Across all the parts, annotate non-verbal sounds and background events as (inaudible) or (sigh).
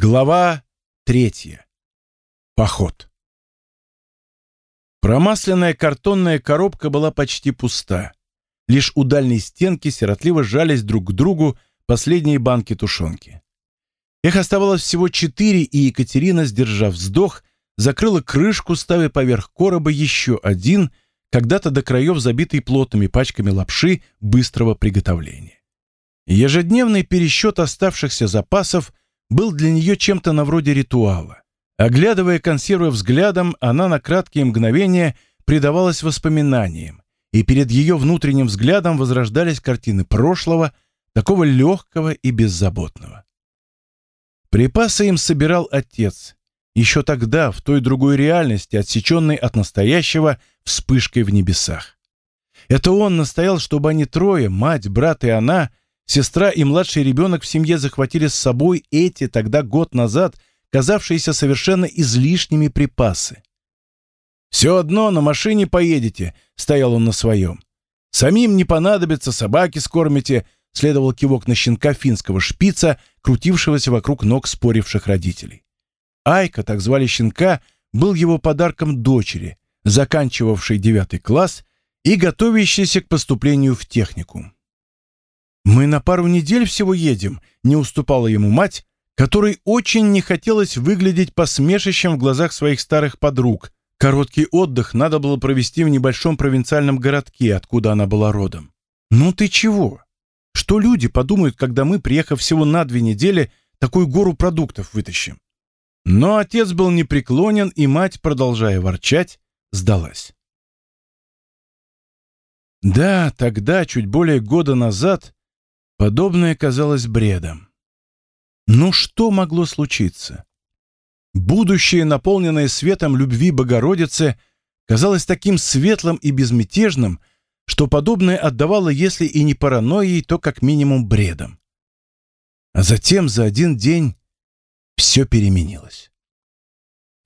Глава третья. Поход. Промасленная картонная коробка была почти пуста. Лишь у дальней стенки сиротливо жались друг к другу последние банки тушенки. Их оставалось всего четыре, и Екатерина, сдержав вздох, закрыла крышку, ставя поверх короба еще один, когда-то до краев забитый плотными пачками лапши быстрого приготовления. Ежедневный пересчет оставшихся запасов был для нее чем-то на вроде ритуала. Оглядывая консервы взглядом, она на краткие мгновения предавалась воспоминаниям, и перед ее внутренним взглядом возрождались картины прошлого, такого легкого и беззаботного. Припасы им собирал отец, еще тогда, в той другой реальности, отсеченной от настоящего вспышкой в небесах. Это он настоял, чтобы они трое, мать, брат и она, сестра и младший ребенок в семье захватили с собой эти, тогда год назад, казавшиеся совершенно излишними припасы. «Все одно на машине поедете», — стоял он на своем. «Самим не понадобится, собаки скормите», — следовал кивок на щенка финского шпица, крутившегося вокруг ног споривших родителей. Айка, так звали щенка, был его подарком дочери, заканчивавшей девятый класс и готовящейся к поступлению в техникум. «Мы на пару недель всего едем», — не уступала ему мать, которой очень не хотелось выглядеть посмешищем в глазах своих старых подруг. Короткий отдых надо было провести в небольшом провинциальном городке, откуда она была родом. «Ну ты чего? Что люди подумают, когда мы, приехав всего на две недели, такую гору продуктов вытащим?» Но отец был непреклонен, и мать, продолжая ворчать, сдалась. Да, тогда, чуть более года назад, подобное казалось бредом. Ну что могло случиться? Будущее, наполненное светом любви Богородицы, казалось таким светлым и безмятежным, что подобное отдавало, если и не паранойей, то как минимум бредом. А затем за один день все переменилось.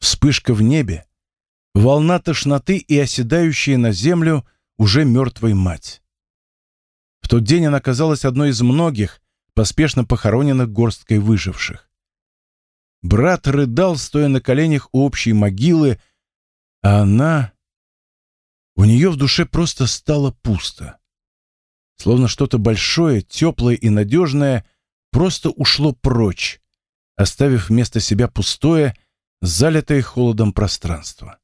Вспышка в небе, волна тошноты и оседающая на землю уже мертвой мать. Тот день она казалась одной из многих, поспешно похороненных горсткой выживших. Брат рыдал, стоя на коленях у общей могилы, а она... У нее в душе просто стало пусто. Словно что-то большое, теплое и надежное просто ушло прочь, оставив вместо себя пустое, залитое холодом пространство.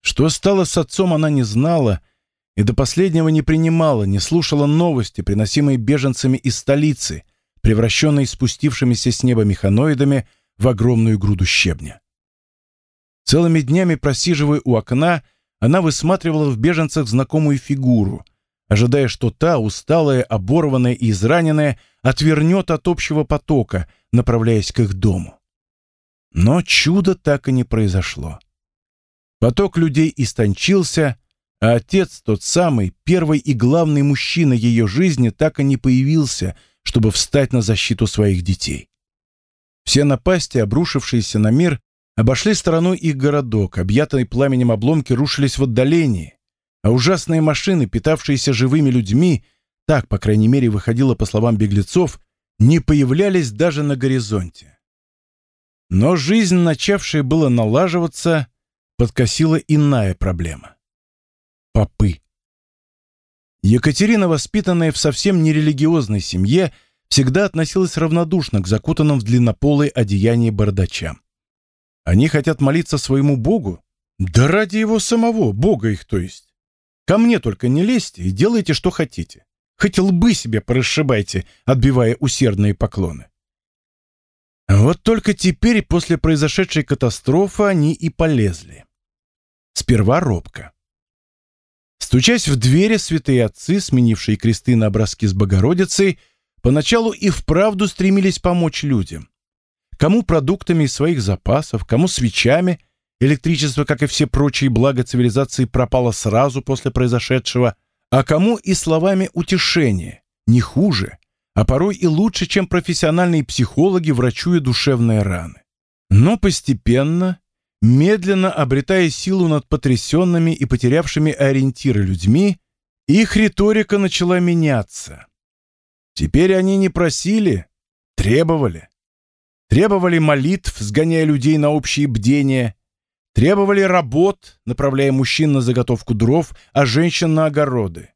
Что стало с отцом, она не знала и до последнего не принимала, не слушала новости, приносимые беженцами из столицы, превращенной спустившимися с неба механоидами в огромную груду щебня. Целыми днями просиживая у окна, она высматривала в беженцах знакомую фигуру, ожидая, что та, усталая, оборванная и израненная, отвернет от общего потока, направляясь к их дому. Но чудо так и не произошло. Поток людей истончился, а отец, тот самый, первый и главный мужчина ее жизни, так и не появился, чтобы встать на защиту своих детей. Все напасти, обрушившиеся на мир, обошли стороной их городок, объятые пламенем обломки рушились в отдалении, а ужасные машины, питавшиеся живыми людьми, так, по крайней мере, выходило по словам беглецов, не появлялись даже на горизонте. Но жизнь, начавшая было налаживаться, подкосила иная проблема. Попы. Екатерина, воспитанная в совсем нерелигиозной семье, всегда относилась равнодушно к закутанным в длиннополые одеяния бардачам. Они хотят молиться своему Богу? Да ради его самого, Бога их то есть. Ко мне только не лезьте и делайте, что хотите. Хоть лбы себе порасшибайте, отбивая усердные поклоны. Вот только теперь, после произошедшей катастрофы, они и полезли. Сперва робко. Стучась в двери, святые отцы, сменившие кресты на образки с Богородицей, поначалу и вправду стремились помочь людям. Кому продуктами из своих запасов, кому свечами – Электричество, как и все прочие блага цивилизации, пропало сразу после произошедшего, а кому и словами утешения, не хуже, а порой и лучше, чем профессиональные психологи, врачуя душевные раны. Но постепенно, медленно обретая силу над потрясенными и потерявшими ориентиры людьми, их риторика начала меняться. Теперь они не просили, Требовали. Требовали молитв, сгоняя людей на общие бдения. Требовали работ, направляя мужчин на заготовку дров, а женщин на огороды.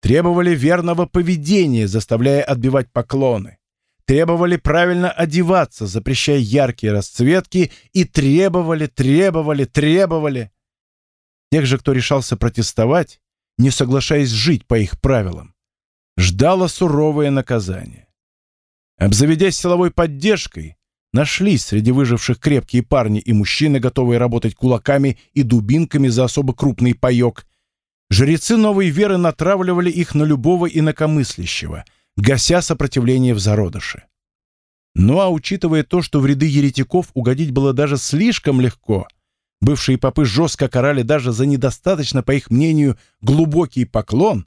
Требовали верного поведения, заставляя отбивать поклоны. Требовали правильно одеваться, запрещая яркие расцветки, и требовали, требовали, требовали. Тех же, кто решался протестовать, не соглашаясь жить по их правилам, ждало суровое наказание. Обзаведясь силовой поддержкой, нашлись среди выживших крепкие парни и мужчины, готовые работать кулаками и дубинками за особо крупный паек. Жрецы новой веры натравливали их на любого инакомыслящего, гася сопротивление в зародыше. Ну а учитывая то, что в ряды еретиков угодить было даже слишком легко, бывшие попы жестко карали даже за недостаточно, по их мнению, глубокий поклон,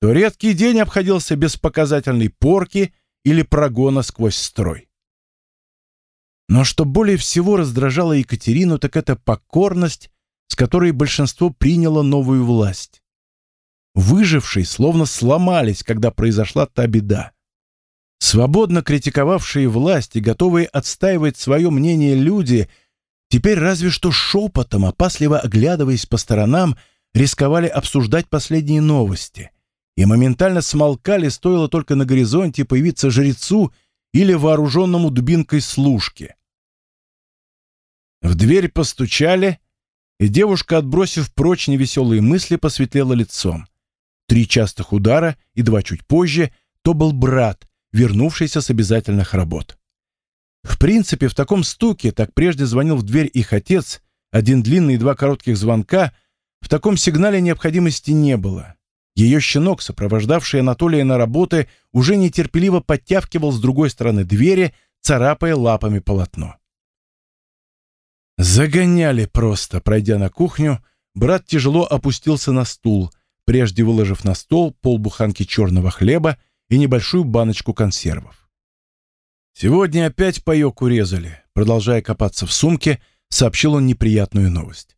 то редкий день обходился без показательной порки или прогона сквозь строй. Но что более всего раздражало Екатерину, так это покорность, с которой большинство приняло новую власть. Выжившие словно сломались, когда произошла та беда. Свободно критиковавшие власть и готовые отстаивать свое мнение люди, теперь разве что шепотом, опасливо оглядываясь по сторонам, рисковали обсуждать последние новости и моментально смолкали, стоило только на горизонте появиться жрецу или вооруженному дубинкой служке. В дверь постучали, и девушка, отбросив прочь невеселые мысли, посветлела лицом. Три частых удара и два чуть позже то был брат, вернувшийся с обязательных работ. В принципе, в таком стуке, так прежде звонил в дверь их отец, один длинный и два коротких звонка, в таком сигнале необходимости не было. Ее щенок, сопровождавший Анатолия на работы, уже нетерпеливо подтягивал с другой стороны двери, царапая лапами полотно. Загоняли просто, пройдя на кухню, брат тяжело опустился на стул, прежде выложив на стол полбуханки черного хлеба и небольшую баночку консервов. «Сегодня опять паёк урезали», — продолжая копаться в сумке, сообщил он неприятную новость.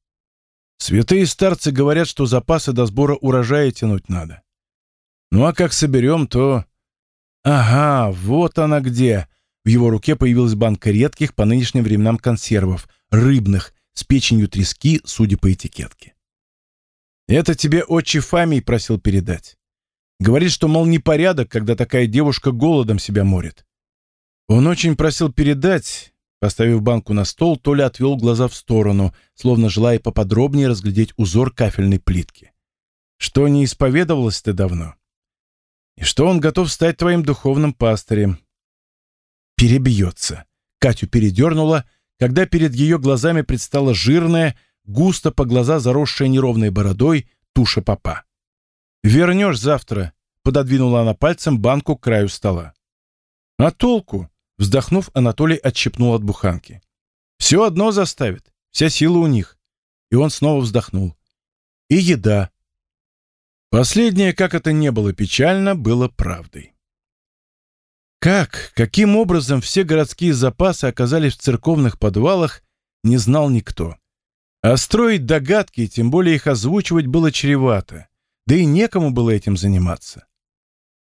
«Святые старцы говорят, что запасы до сбора урожая тянуть надо. Ну а как соберем, то...» «Ага, вот она где!» В его руке появилась банка редких по нынешним временам консервов, рыбных, с печенью трески, судя по этикетке. Это тебе отче Фамий просил передать. Говорит, что, мол, непорядок, когда такая девушка голодом себя морит. Он очень просил передать, поставив банку на стол, Толя отвел глаза в сторону, словно желая поподробнее разглядеть узор кафельной плитки. Что не исповедовалось ты давно. И что он готов стать твоим духовным пастырем. Перебьется. Катю передернула, когда перед ее глазами предстала жирная, густо по глаза заросшая неровной бородой туша попа. «Вернешь завтра», — пододвинула она пальцем банку к краю стола. «А толку?» — вздохнув, Анатолий отщепнул от буханки. «Все одно заставит, вся сила у них». И он снова вздохнул. «И еда». Последнее, как это не было печально, было правдой. Как, каким образом все городские запасы оказались в церковных подвалах, не знал никто. А строить догадки, тем более их озвучивать, было чревато, да и некому было этим заниматься.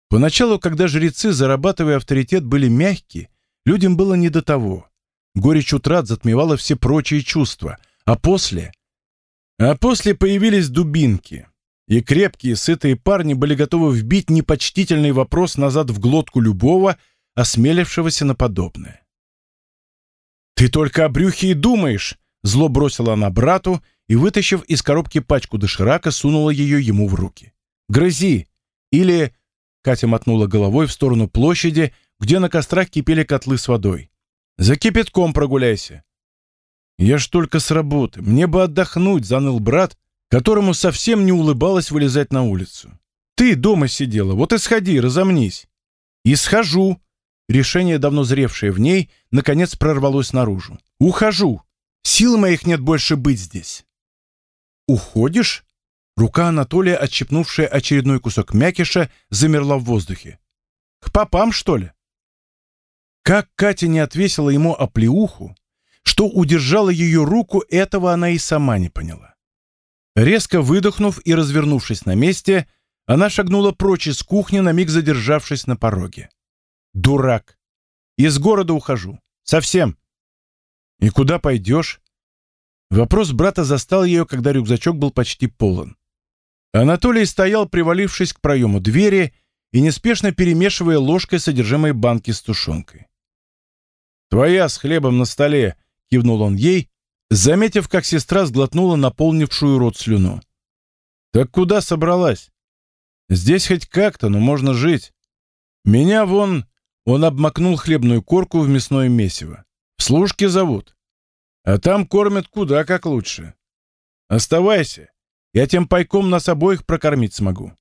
Поначалу, когда жрецы, зарабатывая авторитет, были мягкие, людям было не до того. Горечь утрат затмевала все прочие чувства, а после... А после появились дубинки, и крепкие, сытые парни были готовы вбить непочтительный вопрос назад в глотку любого, осмелившегося на подобное. «Ты только о брюхе и думаешь!» Зло бросила она брату и, вытащив из коробки пачку доширака, сунула ее ему в руки. «Грызи!» Или... Катя мотнула головой в сторону площади, где на кострах кипели котлы с водой. «За кипятком прогуляйся!» «Я ж только с работы. Мне бы отдохнуть», — заныл брат, которому совсем не улыбалось вылезать на улицу. «Ты дома сидела, вот и сходи, разомнись». «И схожу». Решение, давно зревшее в ней, наконец прорвалось наружу. «Ухожу. Сил моих нет больше быть здесь». «Уходишь?» Рука Анатолия, отщепнувшая очередной кусок мякиша, замерла в воздухе. «К попам, что ли?» Как Катя не отвесила ему оплеуху, что удержала ее руку, этого она и сама не поняла. Резко выдохнув и развернувшись на месте, она шагнула прочь из кухни, на миг задержавшись на пороге. «Дурак! Из города ухожу. Совсем. И куда пойдешь? Вопрос брата застал ее, когда рюкзачок был почти полон. Анатолий стоял, привалившись к проему двери и неспешно перемешивая ложкой содержимое банки с тушенкой. «Твоя с хлебом на столе», — кивнул он ей, заметив, как сестра сглотнула наполнившую рот слюну. «Так куда собралась? Здесь хоть как-то, но можно жить. Меня вон...» Он обмакнул хлебную корку в мясное месиво. «В служке зовут. А там кормят куда как лучше. Оставайся, я тем пайком нас обоих прокормить смогу».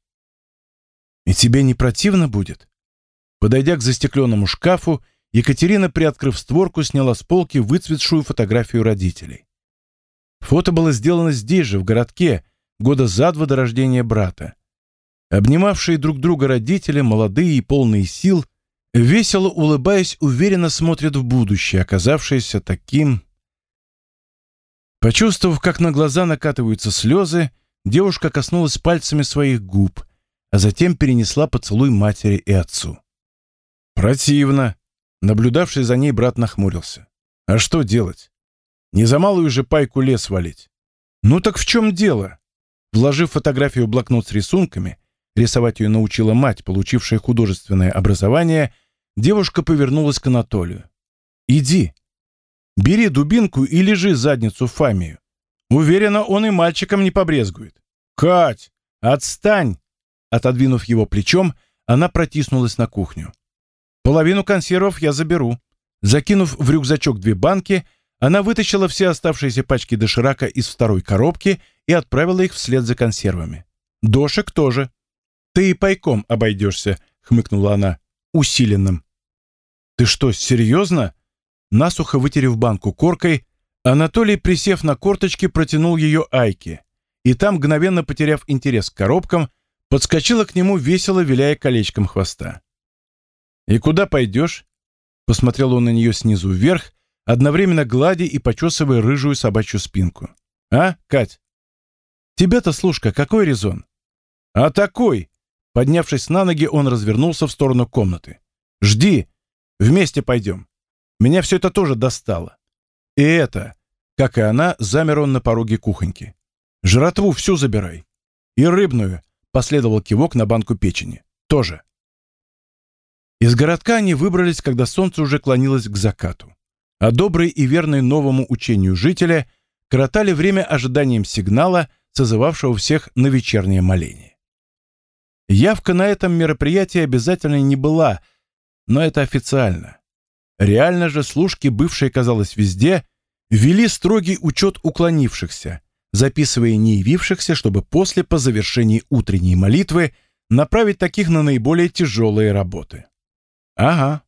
«И тебе не противно будет?» Подойдя к застекленному шкафу, Екатерина, приоткрыв створку, сняла с полки выцветшую фотографию родителей. Фото было сделано здесь же, в городке, года за два до рождения брата. Обнимавшие друг друга родители, молодые и полные сил, весело улыбаясь, уверенно смотрят в будущее, оказавшееся таким... Почувствовав, как на глаза накатываются слезы, девушка коснулась пальцами своих губ, а затем перенесла поцелуй матери и отцу. «Противно!» Наблюдавший за ней брат нахмурился. «А что делать? Не за малую же пайку лес валить?» «Ну так в чем дело?» Вложив фотографию в блокнот с рисунками, рисовать ее научила мать, получившая художественное образование, девушка повернулась к Анатолию. «Иди. Бери дубинку и лежи задницу Фамию. Уверена, он и мальчиком не побрезгует». «Кать, отстань!» Отодвинув его плечом, она протиснулась на кухню. «Половину консервов я заберу». Закинув в рюкзачок две банки, она вытащила все оставшиеся пачки доширака из второй коробки и отправила их вслед за консервами. «Дошек тоже». «Ты и пайком обойдешься», — хмыкнула она, — «усиленным». «Ты что, серьезно?» Насухо вытерев банку коркой, Анатолий, присев на корточки, протянул ее Айке, и там, мгновенно потеряв интерес к коробкам, подскочила к нему, весело виляя колечком хвоста. «И куда пойдешь?» Посмотрел он на нее снизу вверх, одновременно гладя и почесывая рыжую собачью спинку. «А, Кать?» «Тебя-то, слушка, какой резон?» «А такой!» Поднявшись на ноги, он развернулся в сторону комнаты. «Жди! Вместе пойдем. Меня все это тоже достало. И это, как и она, замер он на пороге кухоньки. Жратву всю забирай. И рыбную, последовал кивок на банку печени. Тоже. Из городка они выбрались, когда солнце уже клонилось к закату. А добрые и верные новому учению жители коротали время ожиданием сигнала, созывавшего всех на вечернее моление. Явка на этом мероприятии обязательно не была, но это официально. Реально же служки, бывшие, казалось, везде, вели строгий учет уклонившихся, записывая не явившихся, чтобы после, по завершении утренней молитвы, направить таких на наиболее тяжелые работы. Ага.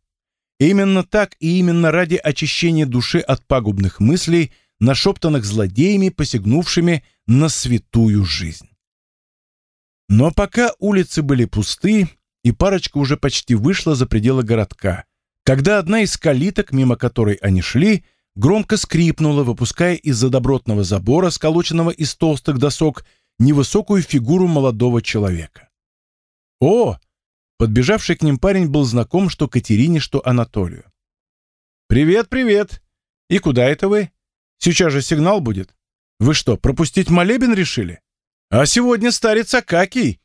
Именно так и именно ради очищения души от пагубных мыслей, нашептанных злодеями, посягнувшими на святую жизнь. Но пока улицы были пусты, и парочка уже почти вышла за пределы городка, когда одна из калиток, мимо которой они шли, громко скрипнула, выпуская из-за добротного забора, сколоченного из толстых досок, невысокую фигуру молодого человека. «О, Подбежавший к ним парень был знаком что Катерине, что Анатолию. «Привет, привет! И куда это вы? Сейчас же сигнал будет. Вы что, пропустить молебен решили? А сегодня старец Акакий!»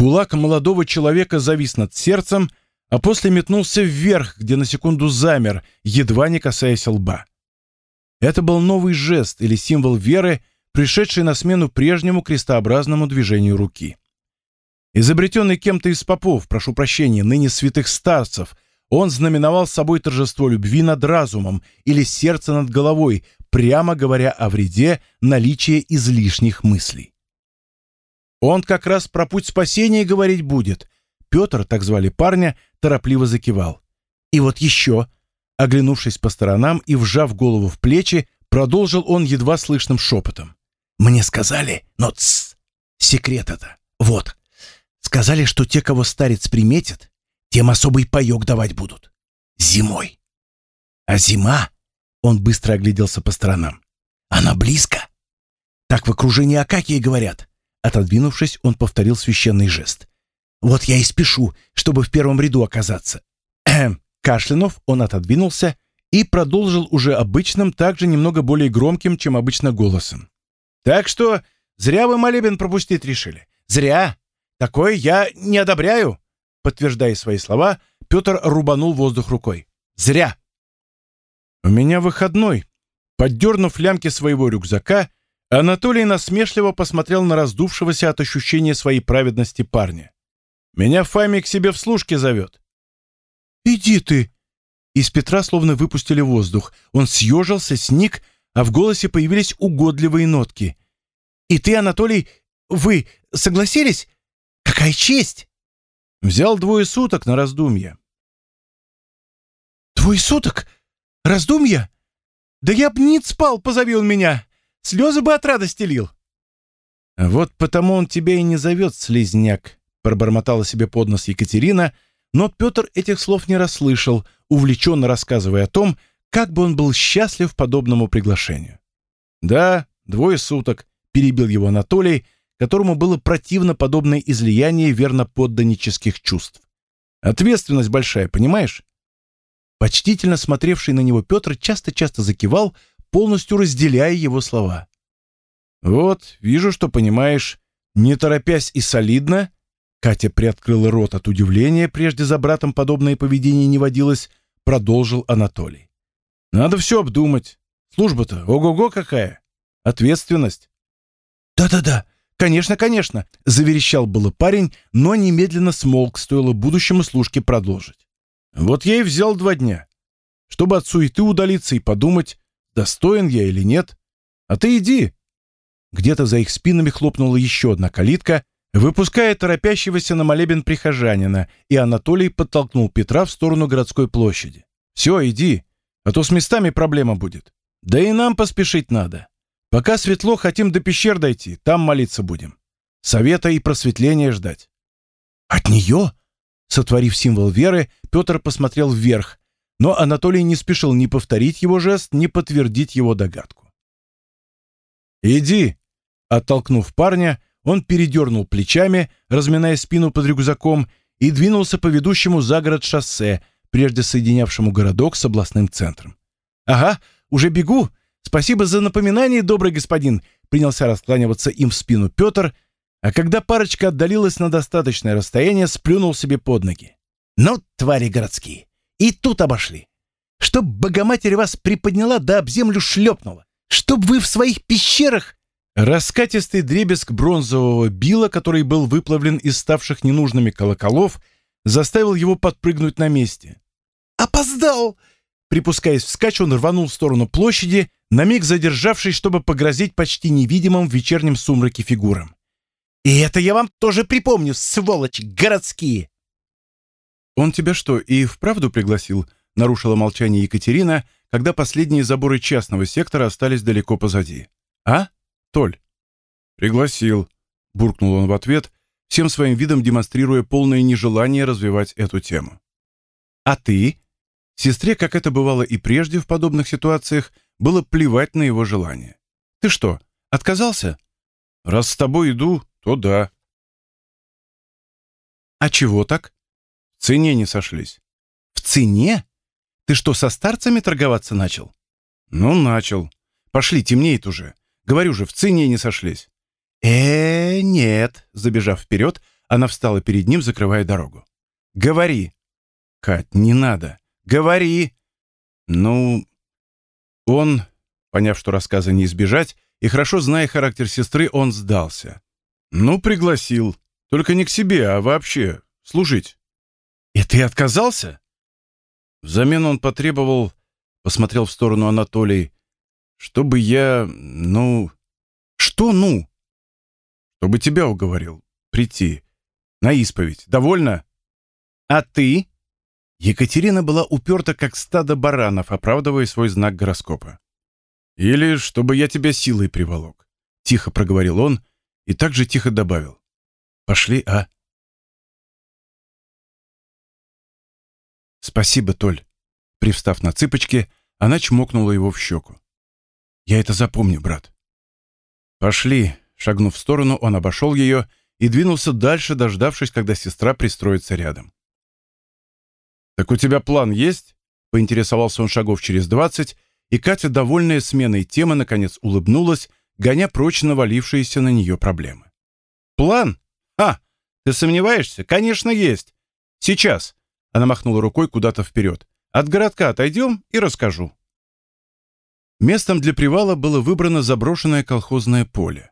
Кулак молодого человека завис над сердцем, а после метнулся вверх, где на секунду замер, едва не касаясь лба. Это был новый жест или символ веры, пришедший на смену прежнему крестообразному движению руки. Изобретенный кем-то из попов, прошу прощения, ныне святых старцев, он знаменовал собой торжество любви над разумом или сердца над головой, прямо говоря о вреде наличия излишних мыслей. Он как раз про путь спасения говорить будет. Петр, так звали парня, торопливо закивал. И вот еще, оглянувшись по сторонам и вжав голову в плечи, продолжил он едва слышным шепотом. «Мне сказали, но тссс, секрет это. Вот, Сказали, что те, кого старец приметит, тем особый паёк давать будут. Зимой. А зима, он быстро огляделся по сторонам, она близко. Так в окружении Акакии говорят. Отодвинувшись, он повторил священный жест. Вот я и спешу, чтобы в первом ряду оказаться. Кашлянув, он отодвинулся и продолжил уже обычным, также немного более громким, чем обычно, голосом. «Так что зря вы молебен пропустить решили. Зря. Такое я не одобряю». Подтверждая свои слова, Петр рубанул воздух рукой. «Зря». «У меня выходной». Поддернув лямки своего рюкзака, Анатолий насмешливо посмотрел на раздувшегося от ощущения своей праведности парня. «Меня Фами к себе в служке зовет». «Иди ты!» Из Петра словно выпустили воздух. Он съежился, сник, а в голосе появились угодливые нотки. «И ты, Анатолий, вы согласились? Какая честь!» Взял двое суток на раздумье. «Двое суток? Раздумья? Да я б ниц спал, позови он меня! Слезы бы от радости лил!» «Вот потому он тебя и не зовет, слизняк», — пробормотала себе под нос Екатерина, но Петр этих слов не расслышал, увлеченно рассказывая о том, как бы он был счастлив подобному приглашению. «Да, двое суток», — перебил его Анатолий, которому было противно подобное излияние верноподданнических чувств. «Ответственность большая, понимаешь?» Почтительно смотревший на него Петр часто-часто закивал, полностью разделяя его слова. «Вот, вижу, что понимаешь. Не торопясь и солидно...» Катя приоткрыла рот от удивления, прежде за братом подобное поведение не водилось, продолжил Анатолий. «Надо все обдумать. Служба-то, ого-го какая! Ответственность!» «Да-да-да, конечно, конечно!» — заверещал было парень, но немедленно смолк, стоило будущему служке продолжить. «Вот я и взял два дня, чтобы от суеты удалиться и подумать, достоин я или нет. А ты иди!» Где-то за их спинами хлопнула еще одна калитка, выпуская торопящегося на молебен прихожанина, и Анатолий подтолкнул Петра в сторону городской площади. «Все, иди, а то с местами проблема будет. Да и нам поспешить надо. Пока светло, хотим до пещер дойти, там молиться будем. Совета и просветления ждать». «От нее?» Сотворив символ веры, Петр посмотрел вверх, но Анатолий не спешил ни повторить его жест, ни подтвердить его догадку. «Иди!» Оттолкнув парня, он передернул плечами, разминая спину под рюкзаком, и двинулся по ведущему за город шоссе, прежде соединявшему городок с областным центром. «Ага, уже бегу! Спасибо за напоминание, добрый господин!» принялся раскланиваться им в спину Петр, а когда парочка отдалилась на достаточное расстояние, сплюнул себе под ноги. «Ну, твари городские! И тут обошли. Чтоб Богоматерь вас приподняла да об землю шлепнула. Чтоб вы в своих пещерах...» Раскатистый дребезг бронзового била, который был выплавлен из ставших ненужными колоколов, заставил его подпрыгнуть на месте. «Опоздал!» Припускаясь вскачь, он рванул в сторону площади, на миг задержавшись, чтобы погрозить почти невидимым в вечернем сумраке фигурам. «И это я вам тоже припомню, сволочи городские!» «Он тебя что, и вправду пригласил?» — нарушила молчание Екатерина, когда последние заборы частного сектора остались далеко позади. «А, Толь?» «Пригласил», — буркнул он в ответ, всем своим видом демонстрируя полное нежелание развивать эту тему. «А ты?» Сестре, как это бывало и прежде в подобных ситуациях, было плевать на его желание. «Ты что, отказался?» «Раз с тобой иду, то да». «А чего так?» В цене не сошлись. В цене? Ты что, со старцами торговаться начал? Ну, начал. Пошли, темнеет уже. Говорю же, в цене не сошлись. э, -э нет. Забежав вперед, она встала перед ним, закрывая дорогу. Говори. Кать, не надо. Говори. Ну, он, поняв, что рассказа не избежать, и хорошо зная характер сестры, он сдался. Ну, пригласил. Только не к себе, а вообще служить. «И ты отказался?» Взамен он потребовал, посмотрел в сторону Анатолий, чтобы я, ну... Что «ну»? Чтобы тебя уговорил прийти на исповедь. Довольно? А ты? Екатерина была уперта, как стадо баранов, оправдывая свой знак гороскопа. «Или чтобы я тебя силой приволок», — тихо проговорил он и также тихо добавил. «Пошли, а?» «Спасибо, Толь». Привстав на цыпочки, она чмокнула его в щеку. «Я это запомню, брат». «Пошли». Шагнув в сторону, он обошел ее и двинулся дальше, дождавшись, когда сестра пристроится рядом. «Так у тебя план есть?» — поинтересовался он шагов через двадцать, и Катя, довольная сменой темы, наконец улыбнулась, гоня прочь навалившиеся на нее проблемы. «План? А, ты сомневаешься? Конечно, есть. Сейчас!» — она махнула рукой куда-то вперед. «От городка отойдем и расскажу». Местом для привала было выбрано заброшенное колхозное поле.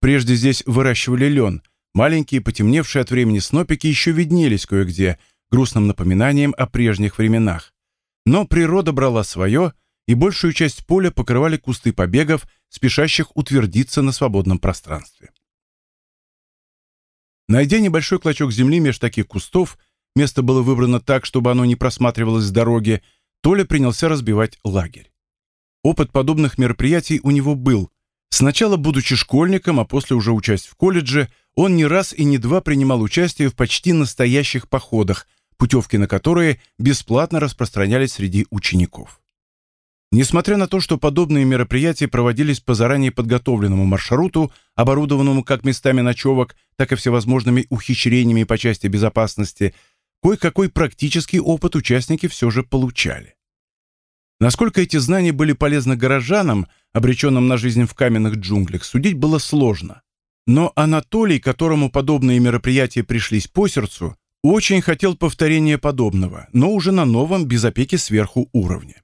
Прежде здесь выращивали лен, маленькие потемневшие от времени снопики еще виднелись кое-где, грустным напоминанием о прежних временах. Но природа брала свое, и большую часть поля покрывали кусты побегов, спешащих утвердиться на свободном пространстве. Найдя небольшой клочок земли меж таких кустов, место было выбрано так, чтобы оно не просматривалось с дороги, Толя принялся разбивать лагерь. Опыт подобных мероприятий у него был. Сначала, будучи школьником, а после уже учась в колледже, он не раз и не два принимал участие в почти настоящих походах, путевки на которые бесплатно распространялись среди учеников. Несмотря на то, что подобные мероприятия проводились по заранее подготовленному маршруту, оборудованному как местами ночевок, так и всевозможными ухищрениями по части безопасности, кое-какой практический опыт участники все же получали. Насколько эти знания были полезны горожанам, обреченным на жизнь в каменных джунглях, судить было сложно. Но Анатолий, которому подобные мероприятия пришлись по сердцу, очень хотел повторения подобного, но уже на новом, без опеки сверху уровне.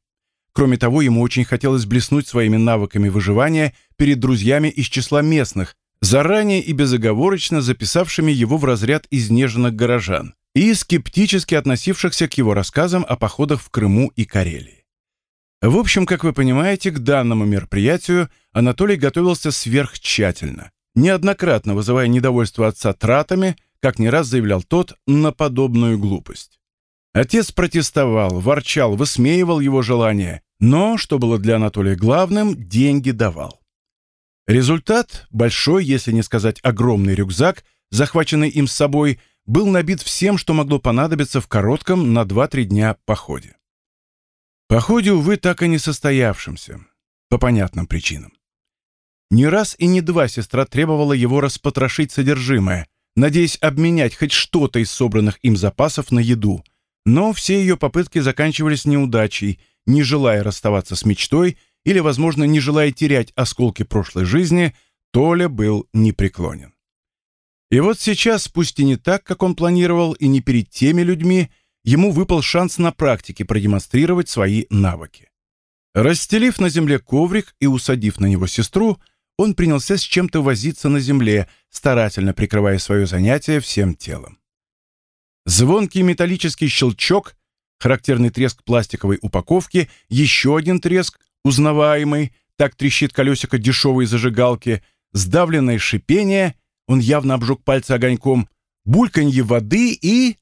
Кроме того, ему очень хотелось блеснуть своими навыками выживания перед друзьями из числа местных, заранее и безоговорочно записавшими его в разряд изнеженных горожан и скептически относившихся к его рассказам о походах в Крыму и Карелии. В общем, как вы понимаете, к данному мероприятию Анатолий готовился сверхтщательно, неоднократно вызывая недовольство отца тратами, как не раз заявлял тот, на подобную глупость. Отец протестовал, ворчал, высмеивал его желания, но, что было для Анатолия главным, деньги давал. Результат, большой, если не сказать огромный рюкзак, захваченный им с собой, был набит всем, что могло понадобиться в коротком на 2-3 дня походе. Походе, увы, так и не состоявшимся. По понятным причинам. Не раз и не два сестра требовала его распотрошить содержимое, надеясь обменять хоть что-то из собранных им запасов на еду. Но все ее попытки заканчивались неудачей, не желая расставаться с мечтой или, возможно, не желая терять осколки прошлой жизни, Толя был непреклонен. И вот сейчас, пусть и не так, как он планировал, и не перед теми людьми, ему выпал шанс на практике продемонстрировать свои навыки. Расстелив на земле коврик и усадив на него сестру, он принялся с чем-то возиться на земле, старательно прикрывая свое занятие всем телом. Звонкий металлический щелчок, характерный треск пластиковой упаковки, еще один треск, узнаваемый, так трещит колесико дешевой зажигалки, сдавленное шипение, он явно обжег пальцы огоньком, бульканье воды и...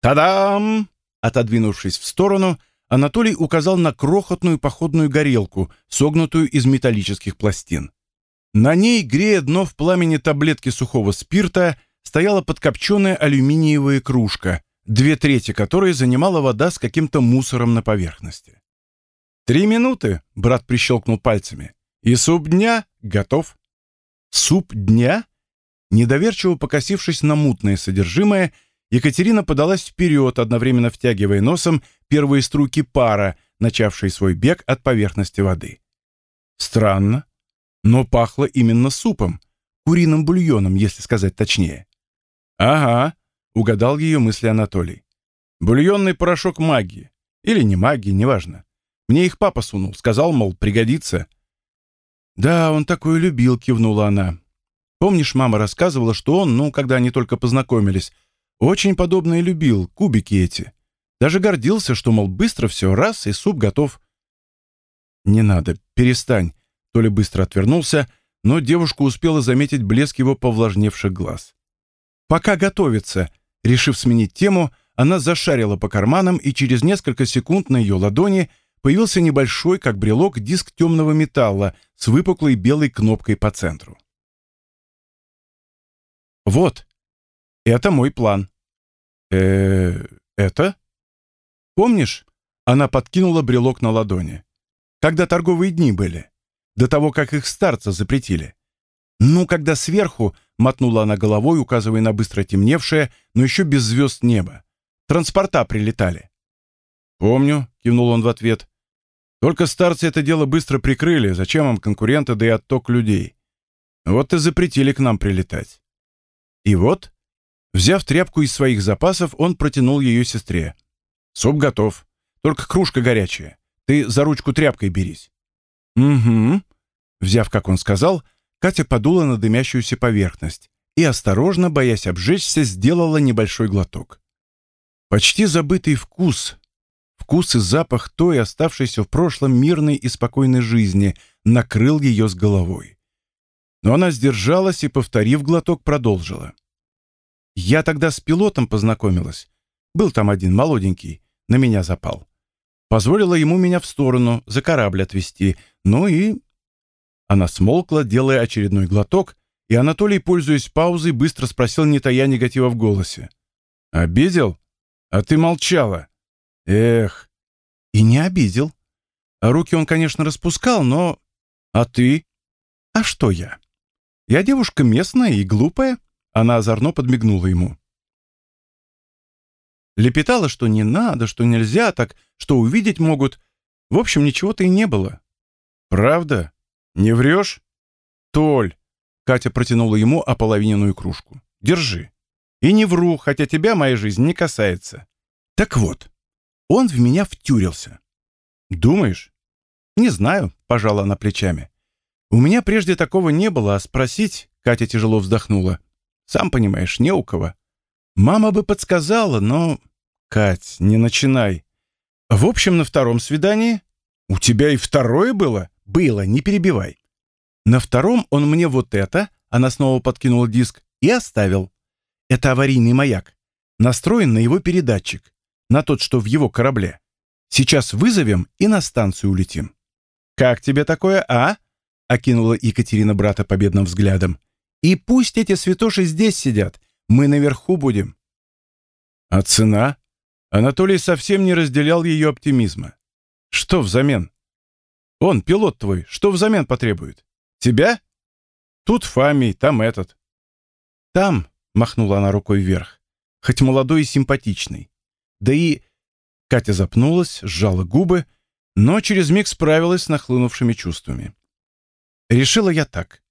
«Та-дам!» Отодвинувшись в сторону, Анатолий указал на крохотную походную горелку, согнутую из металлических пластин. На ней, грея дно в пламени таблетки сухого спирта, стояла подкопченная алюминиевая кружка, две трети которой занимала вода с каким-то мусором на поверхности. «Три минуты», — брат прищелкнул пальцами, — «и суп дня готов». «Суп дня?» Недоверчиво покосившись на мутное содержимое, — Екатерина подалась вперед, одновременно втягивая носом первые струйки пара, начавшие свой бег от поверхности воды. Странно, но пахло именно супом, куриным бульоном, если сказать точнее. «Ага», — угадал ее мысли Анатолий. «Бульонный порошок магии. Или не магии, неважно. Мне их папа сунул, сказал, мол, пригодится». «Да, он такое любил», — кивнула она. «Помнишь, мама рассказывала, что он, ну, когда они только познакомились, очень подобное любил, кубики эти. Даже гордился, что, мол, быстро все, раз, и суп готов. «Не надо, перестань», — Толя быстро отвернулся, но девушка успела заметить блеск его повлажневших глаз. «Пока готовится», — решив сменить тему, она зашарила по карманам, и через несколько секунд на ее ладони появился небольшой, как брелок, диск темного металла с выпуклой белой кнопкой по центру. «Вот», это мой план. э это? Помнишь? Она подкинула брелок на ладони. Когда торговые дни были. До того, как их старца запретили. Ну, когда сверху, мотнула она головой, указывая на быстро темневшее, но еще без звезд небо. Транспорта прилетали. «Помню», — кивнул он в ответ. «Только старцы это дело быстро прикрыли. Зачем им конкуренты, да и отток людей? Вот и запретили к нам прилетать». И вот, взяв тряпку из своих запасов, он протянул ее сестре. «Суп готов. Только кружка горячая. Ты за ручку тряпкой берись». «Угу». Взяв, как он сказал, Катя подула на дымящуюся поверхность и, осторожно, боясь обжечься, сделала небольшой глоток. Почти забытый вкус, вкус и запах той, оставшейся в прошлом мирной и спокойной жизни, накрыл ее с головой. Но она сдержалась и, повторив глоток, продолжила. «Я тогда с пилотом познакомилась. Был там один молоденький, на меня запал. Позволила ему меня в сторону, за корабль отвезти. Ну и...» Она смолкла, делая очередной глоток, и Анатолий, пользуясь паузой, быстро спросил, не тая негатива в голосе. «Обидел?» А ты молчала. Эх. И не обидел. Руки он, конечно, распускал, но... А ты? А что я? Я девушка местная и глупая. Она озорно подмигнула ему. Лепетала, что не надо, что нельзя так, что увидеть могут. В общем, ничего-то и не было. Правда? Не врешь? Толь. Катя протянула ему ополовиненную кружку. Держи. И не вру, хотя тебя моя жизнь не касается. Так вот, он в меня втюрился. Думаешь? Не знаю, пожала она плечами. У меня прежде такого не было, а спросить, Катя тяжело вздохнула. Сам понимаешь, не у кого. Мама бы подсказала, но... Кать, не начинай. В общем, на втором свидании... У тебя и второе было? Было, не перебивай. На втором он мне вот это, она снова подкинула диск, и оставил. Это аварийный маяк. Настроен на его передатчик, на тот, что в его корабле. Сейчас вызовем и на станцию улетим. Как тебе такое, а? окинула Екатерина брата победным взглядом. И пусть эти святоши здесь сидят, мы наверху будем. А цена? Анатолий совсем не разделял ее оптимизма. Что взамен? Он, пилот твой, что взамен потребует? Тебя? Тут Фамий, там этот. Там, махнула она рукой вверх. Хоть молодой и симпатичный. Да и... Катя запнулась, сжала губы, но через миг справилась с нахлынувшими чувствами. Решила я так.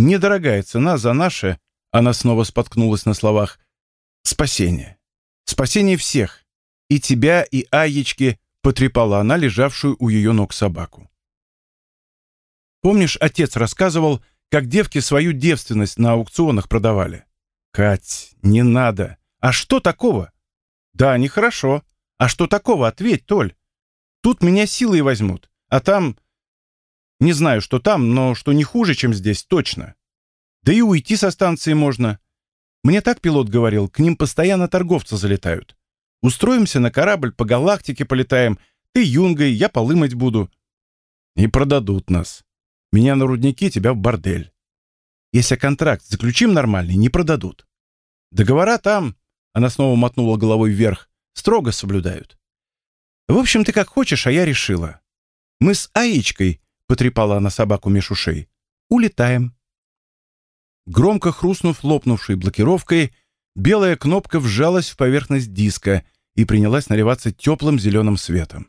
Недорогая цена за наше, она снова споткнулась на словах, спасение. Спасение всех. И тебя, и Аечки, потрепала она лежавшую у ее ног собаку. Помнишь, отец рассказывал, как девки свою девственность на аукционах продавали? Кать, не надо. А что такого? Да, нехорошо. А что такого? Ответь, Толь. Тут меня силой возьмут. А там... Не знаю, что там, но что не хуже, чем здесь, точно. Да и уйти со станции можно. Мне так пилот говорил, к ним постоянно торговцы залетают. Устроимся на корабль, по галактике полетаем. Ты юнгой, я полымать буду. И продадут нас. Меня на рудники, тебя в бордель. Если контракт заключим нормальный, не продадут. Договора там, она снова мотнула головой вверх, строго соблюдают. В общем, ты как хочешь, а я решила. Мы с Аечкой, потрепала она собаку меж ушей, улетаем. Громко хрустнув лопнувшей блокировкой, белая кнопка вжалась в поверхность диска и принялась наливаться теплым зеленым светом.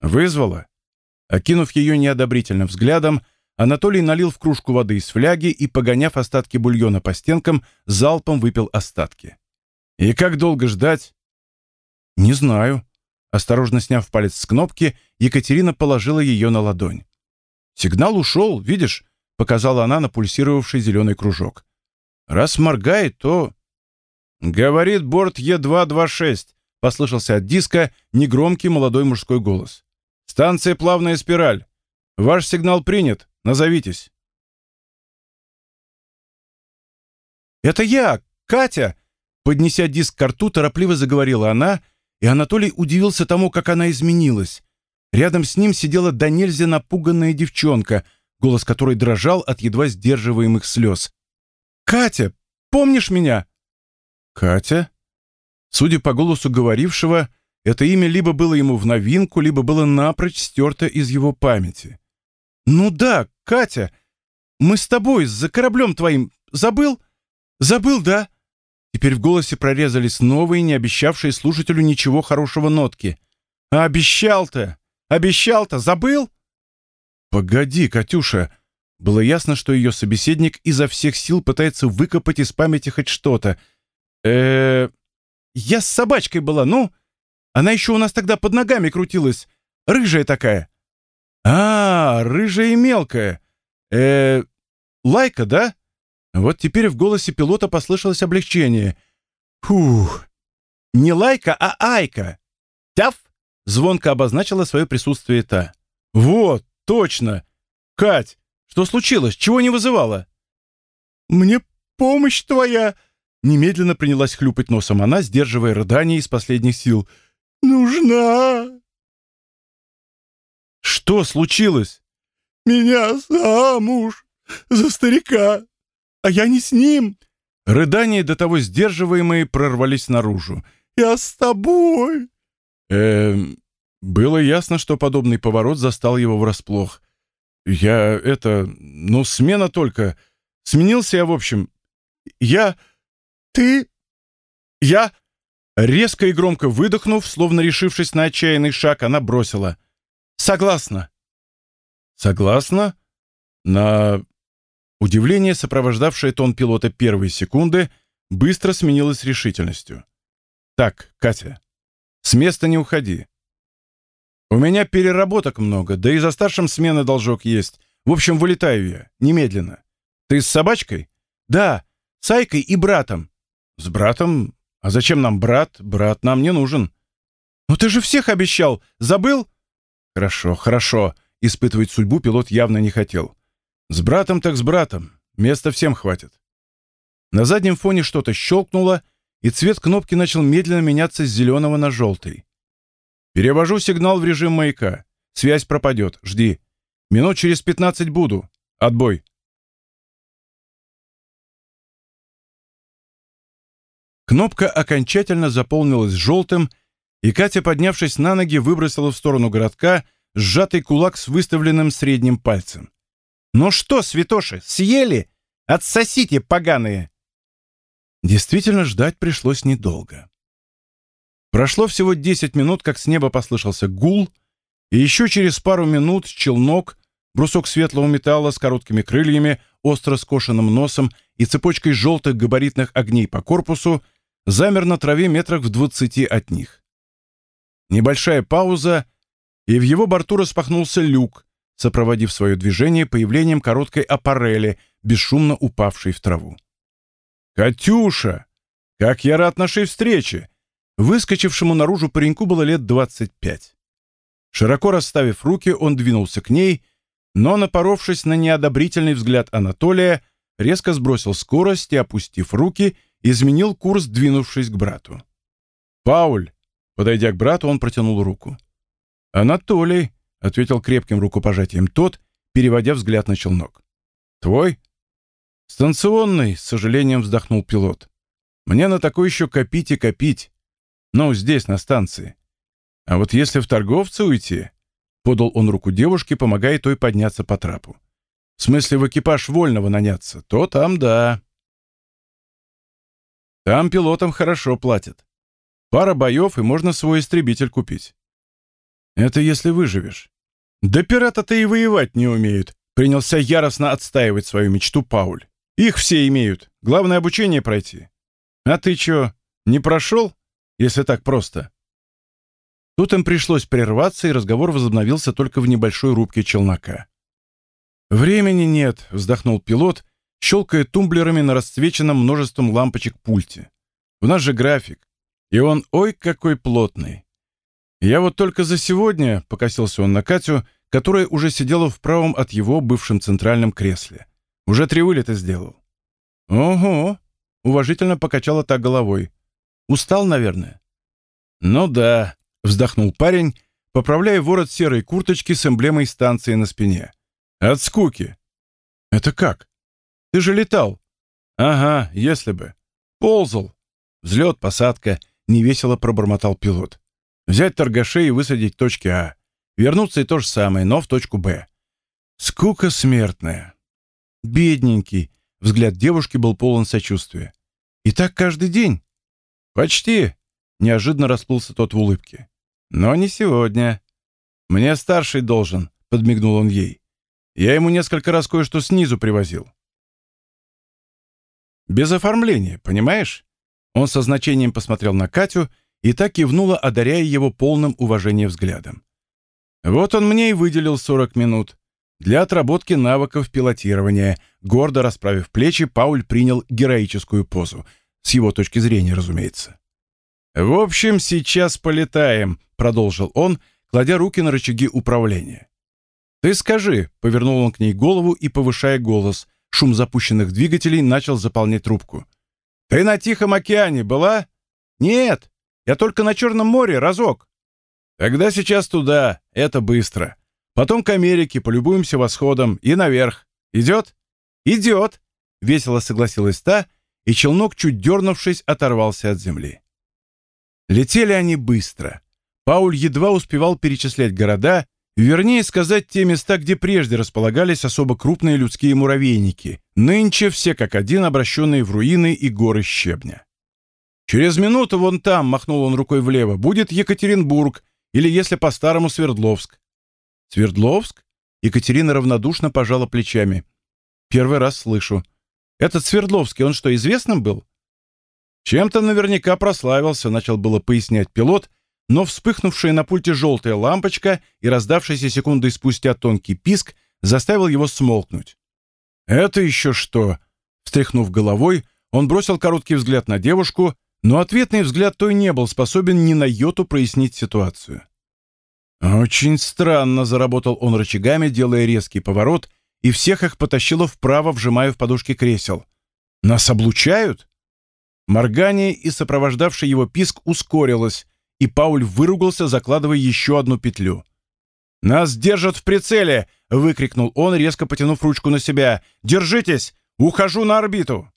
Вызвала. Окинув ее неодобрительным взглядом, Анатолий налил в кружку воды из фляги и, погоняв остатки бульона по стенкам, залпом выпил остатки. «И как долго ждать?» «Не знаю». Осторожно сняв палец с кнопки, Екатерина положила ее на ладонь. «Сигнал ушел, видишь?» — показала она на пульсировавший зеленый кружок. «Раз моргает, то...» «Говорит борт Е226», — послышался от диска негромкий молодой мужской голос. «Станция «Плавная спираль». Ваш сигнал принят. Назовитесь». «Это я, Катя!» Поднеся диск к рту, торопливо заговорила она, и Анатолий удивился тому, как она изменилась. Рядом с ним сидела до нельзя напуганная девчонка, голос которой дрожал от едва сдерживаемых слез. «Катя, помнишь меня?» «Катя?» Судя по голосу говорившего, это имя либо было ему в новинку, либо было напрочь стерто из его памяти. «Ну да, Катя, мы с тобой, за кораблем твоим. Забыл? Забыл, да?» Теперь в голосе прорезались новые, не обещавшие слушателю ничего хорошего нотки. Обещал-то! Обещал-то! Забыл?» «Погоди, Катюша!» Было ясно, что ее собеседник изо всех сил пытается выкопать из памяти хоть что-то. э Я с собачкой была, ну? Она еще у нас тогда под ногами крутилась. Рыжая такая». «А, рыжая и мелкая. э Лайка, да?» Вот теперь в голосе пилота послышалось облегчение. «Фух! Не Лайка, а Айка!» «Тяф!» — звонко обозначила свое присутствие та. «Вот, точно! Кать, что случилось? Чего не вызывала?» «Мне помощь твоя!» Немедленно принялась хлюпать носом она, сдерживая рыдание из последних сил. «Нужна!» «Что случилось?» «Меня замуж за старика, а я не с ним!» Рыдания, до того сдерживаемые, прорвались наружу. «Я с тобой!» Эм, было ясно, что подобный поворот застал его врасплох. «Я это... Ну, смена только. Сменился я, в общем. Я... Ты... Я...» Резко и громко выдохнув, словно решившись на отчаянный шаг, она бросила. «Согласна». «Согласна?» На... Удивление, сопровождавшее тон пилота первые секунды, быстро сменилось решительностью. «Так, Катя, с места не уходи. У меня переработок много, да и за старшим смены должок есть. В общем, вылетаю я, немедленно. Ты с собачкой? Да, с Айкой и братом. С братом? А зачем нам брат? Брат нам не нужен. Ну ты же всех обещал, забыл? Хорошо, хорошо. Испытывать судьбу пилот явно не хотел. С братом так с братом. Места всем хватит. На заднем фоне что-то щелкнуло, и цвет кнопки начал медленно меняться с зеленого на желтый. Перевожу сигнал в режим маяка. Связь пропадет. Жди. Минут через пятнадцать буду. Отбой. Кнопка окончательно заполнилась желтым, и Катя, поднявшись на ноги, выбросила в сторону городка сжатый кулак с выставленным средним пальцем. «Ну что, святоши, съели? Отсосите, поганые!» Действительно, ждать пришлось недолго. Прошло всего 10 минут, как с неба послышался гул, и еще через пару минут челнок, брусок светлого металла с короткими крыльями, остро скошенным носом и цепочкой желтых габаритных огней по корпусу, замер на траве метрах в двадцати от них. Небольшая пауза, и в его борту распахнулся люк, сопроводив свое движение появлением короткой аппарели, бесшумно упавшей в траву. «Катюша! Как я рад нашей встрече!» Выскочившему наружу пареньку было лет двадцать пять. Широко расставив руки, он двинулся к ней, но, напоровшись на неодобрительный взгляд Анатолия, резко сбросил скорость и, опустив руки, изменил курс, двинувшись к брату. «Пауль!» Подойдя к брату, он протянул руку. «Анатолий!» — ответил крепким рукопожатием тот, переводя взгляд на челнок. «Твой?» «Станционный», — с сожалением вздохнул пилот. «Мне на такой еще копить и копить. Ну, здесь, на станции. А вот если в торговца уйти...» Подал он руку девушке, помогая той подняться по трапу. «В смысле, в экипаж вольного наняться, то там да». Там пилотам хорошо платят. Пара боев, и можно свой истребитель купить. Это если выживешь. Да пираты-то и воевать не умеют, принялся яростно отстаивать свою мечту Пауль. Их все имеют. Главное обучение пройти. А ты чё, не прошел? если так просто. Тут им пришлось прерваться, и разговор возобновился только в небольшой рубке челнока. «Времени нет», — вздохнул пилот, щелкая тумблерами на расцвеченном множеством лампочек пульте. «У нас же график, и он ой какой плотный. Я вот только за сегодня», — покосился он на Катю, которая уже сидела в правом от его бывшем центральном кресле. «Уже три вылета сделал». «Ого!» — уважительно покачала так головой. Устал, наверное?» «Ну да», — вздохнул парень, поправляя ворот серой курточки с эмблемой станции на спине. «От скуки». «Это как? Ты же летал». «Ага, если бы. Ползал. Взлет, посадка», — невесело пробормотал пилот. «Взять торгашей и высадить в точке А. Вернуться и то же самое, но в точку Б. Скука смертная». «Бедненький», — взгляд девушки был полон сочувствия. «И так каждый день?» «Почти!» — неожиданно расплылся тот в улыбке. «Но не сегодня. Мне старший должен», — подмигнул он ей. «Я ему несколько раз кое-что снизу привозил». «Без оформления, понимаешь?» Он со значением посмотрел на Катю и так кивнула, одаряя его полным уважением взглядом. «Вот он мне и выделил 40 минут. Для отработки навыков пилотирования, гордо расправив плечи, Пауль принял героическую позу. С его точки зрения, разумеется. «В общем, сейчас полетаем», — продолжил он, кладя руки на рычаги управления. «Ты скажи», — повернул он к ней голову и, повышая голос, шум запущенных двигателей начал заполнять трубку. «Ты на Тихом океане была?» «Нет, я только на Черном море разок». «Тогда сейчас туда, это быстро. Потом к Америке, полюбуемся восходом и наверх. Идет?» «Идет!» — весело согласилась та, и челнок, чуть дернувшись, оторвался от земли. Летели они быстро. Пауль едва успевал перечислять города, вернее сказать, те места, где прежде располагались особо крупные людские муравейники, нынче все как один обращенные в руины и горы щебня. «Через минуту вон там», — махнул он рукой влево, — «будет Екатеринбург, или, если по-старому, Свердловск. Свердловск? Екатерина равнодушно пожала плечами. Первый раз слышу. Этот Свердловский, он что, известным был? Чем-то наверняка прославился, начал было пояснять пилот, но вспыхнувшая на пульте желтая лампочка и раздавшийся секунды спустя тонкий писк заставил его смолкнуть. «Это еще что?» Встряхнув головой, он бросил короткий взгляд на девушку, но ответный взгляд той не был способен ни на йоту прояснить ситуацию. Очень странно заработал он рычагами, делая резкий поворот, и всех их потащило вправо, вжимая в подушки кресел. Нас облучают? Моргание и сопровождавший его писк ускорилось, и Пауль выругался, закладывая еще одну петлю. «Нас держат в прицеле!» — выкрикнул он, резко потянув ручку на себя. «Держитесь! Ухожу на орбиту!»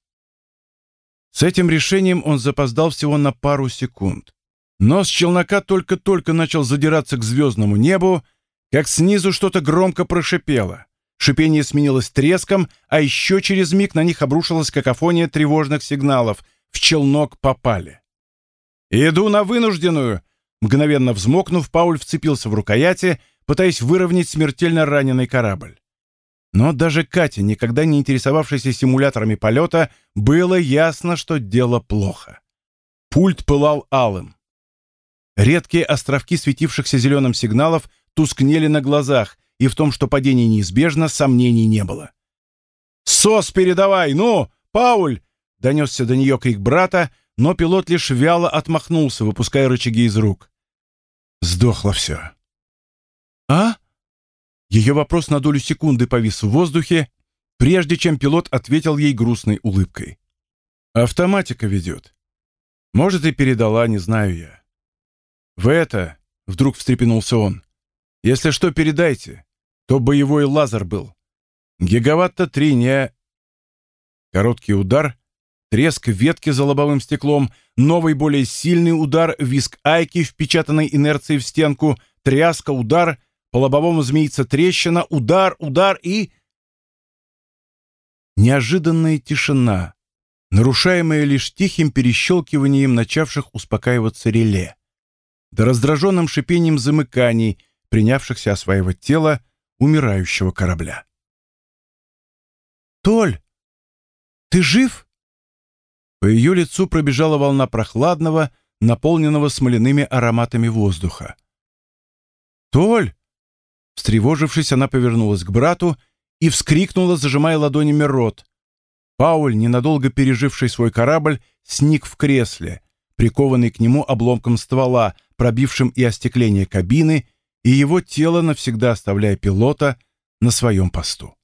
С этим решением он запоздал всего на пару секунд. Нос челнока только-только начал задираться к звездному небу, как снизу что-то громко прошипело. Шипение сменилось треском, а еще через миг на них обрушилась какофония тревожных сигналов. В челнок попали. «Иду на вынужденную!» Мгновенно взмокнув, Пауль вцепился в рукояти, пытаясь выровнять смертельно раненый корабль. Но даже Кате, никогда не интересовавшейся симуляторами полета, было ясно, что дело плохо. Пульт пылал алым. Редкие островки светившихся зеленым сигналов тускнели на глазах, и в том, что падение неизбежно, сомнений не было. «СОС передавай! Ну, Пауль!» — донесся до нее крик брата, но пилот лишь вяло отмахнулся, выпуская рычаги из рук. Сдохло все. «А?» Ее вопрос на долю секунды повис в воздухе, прежде чем пилот ответил ей грустной улыбкой. «Автоматика ведет. Может, и передала, не знаю я. «В это...» — вдруг встрепенулся он. «Если что, передайте. То боевой лазер был. Гигаватта три не...» Короткий удар, треск ветки за лобовым стеклом, новый более сильный удар, виск айки, впечатанной инерцией в стенку, тряска, удар, по лобовому змеится трещина, удар, удар и... Неожиданная тишина, нарушаемая лишь тихим перещелкиванием начавших успокаиваться реле да раздраженным шипением замыканий, принявшихся осваивать тело умирающего корабля. «Толь, ты жив?» По ее лицу пробежала волна прохладного, наполненного смоляными ароматами воздуха. «Толь!» Встревожившись, она повернулась к брату и вскрикнула, зажимая ладонями рот. Пауль, ненадолго переживший свой корабль, сник в кресле, прикованный к нему обломком ствола, пробившим и остекление кабины, и его тело навсегда оставляя пилота на своем посту.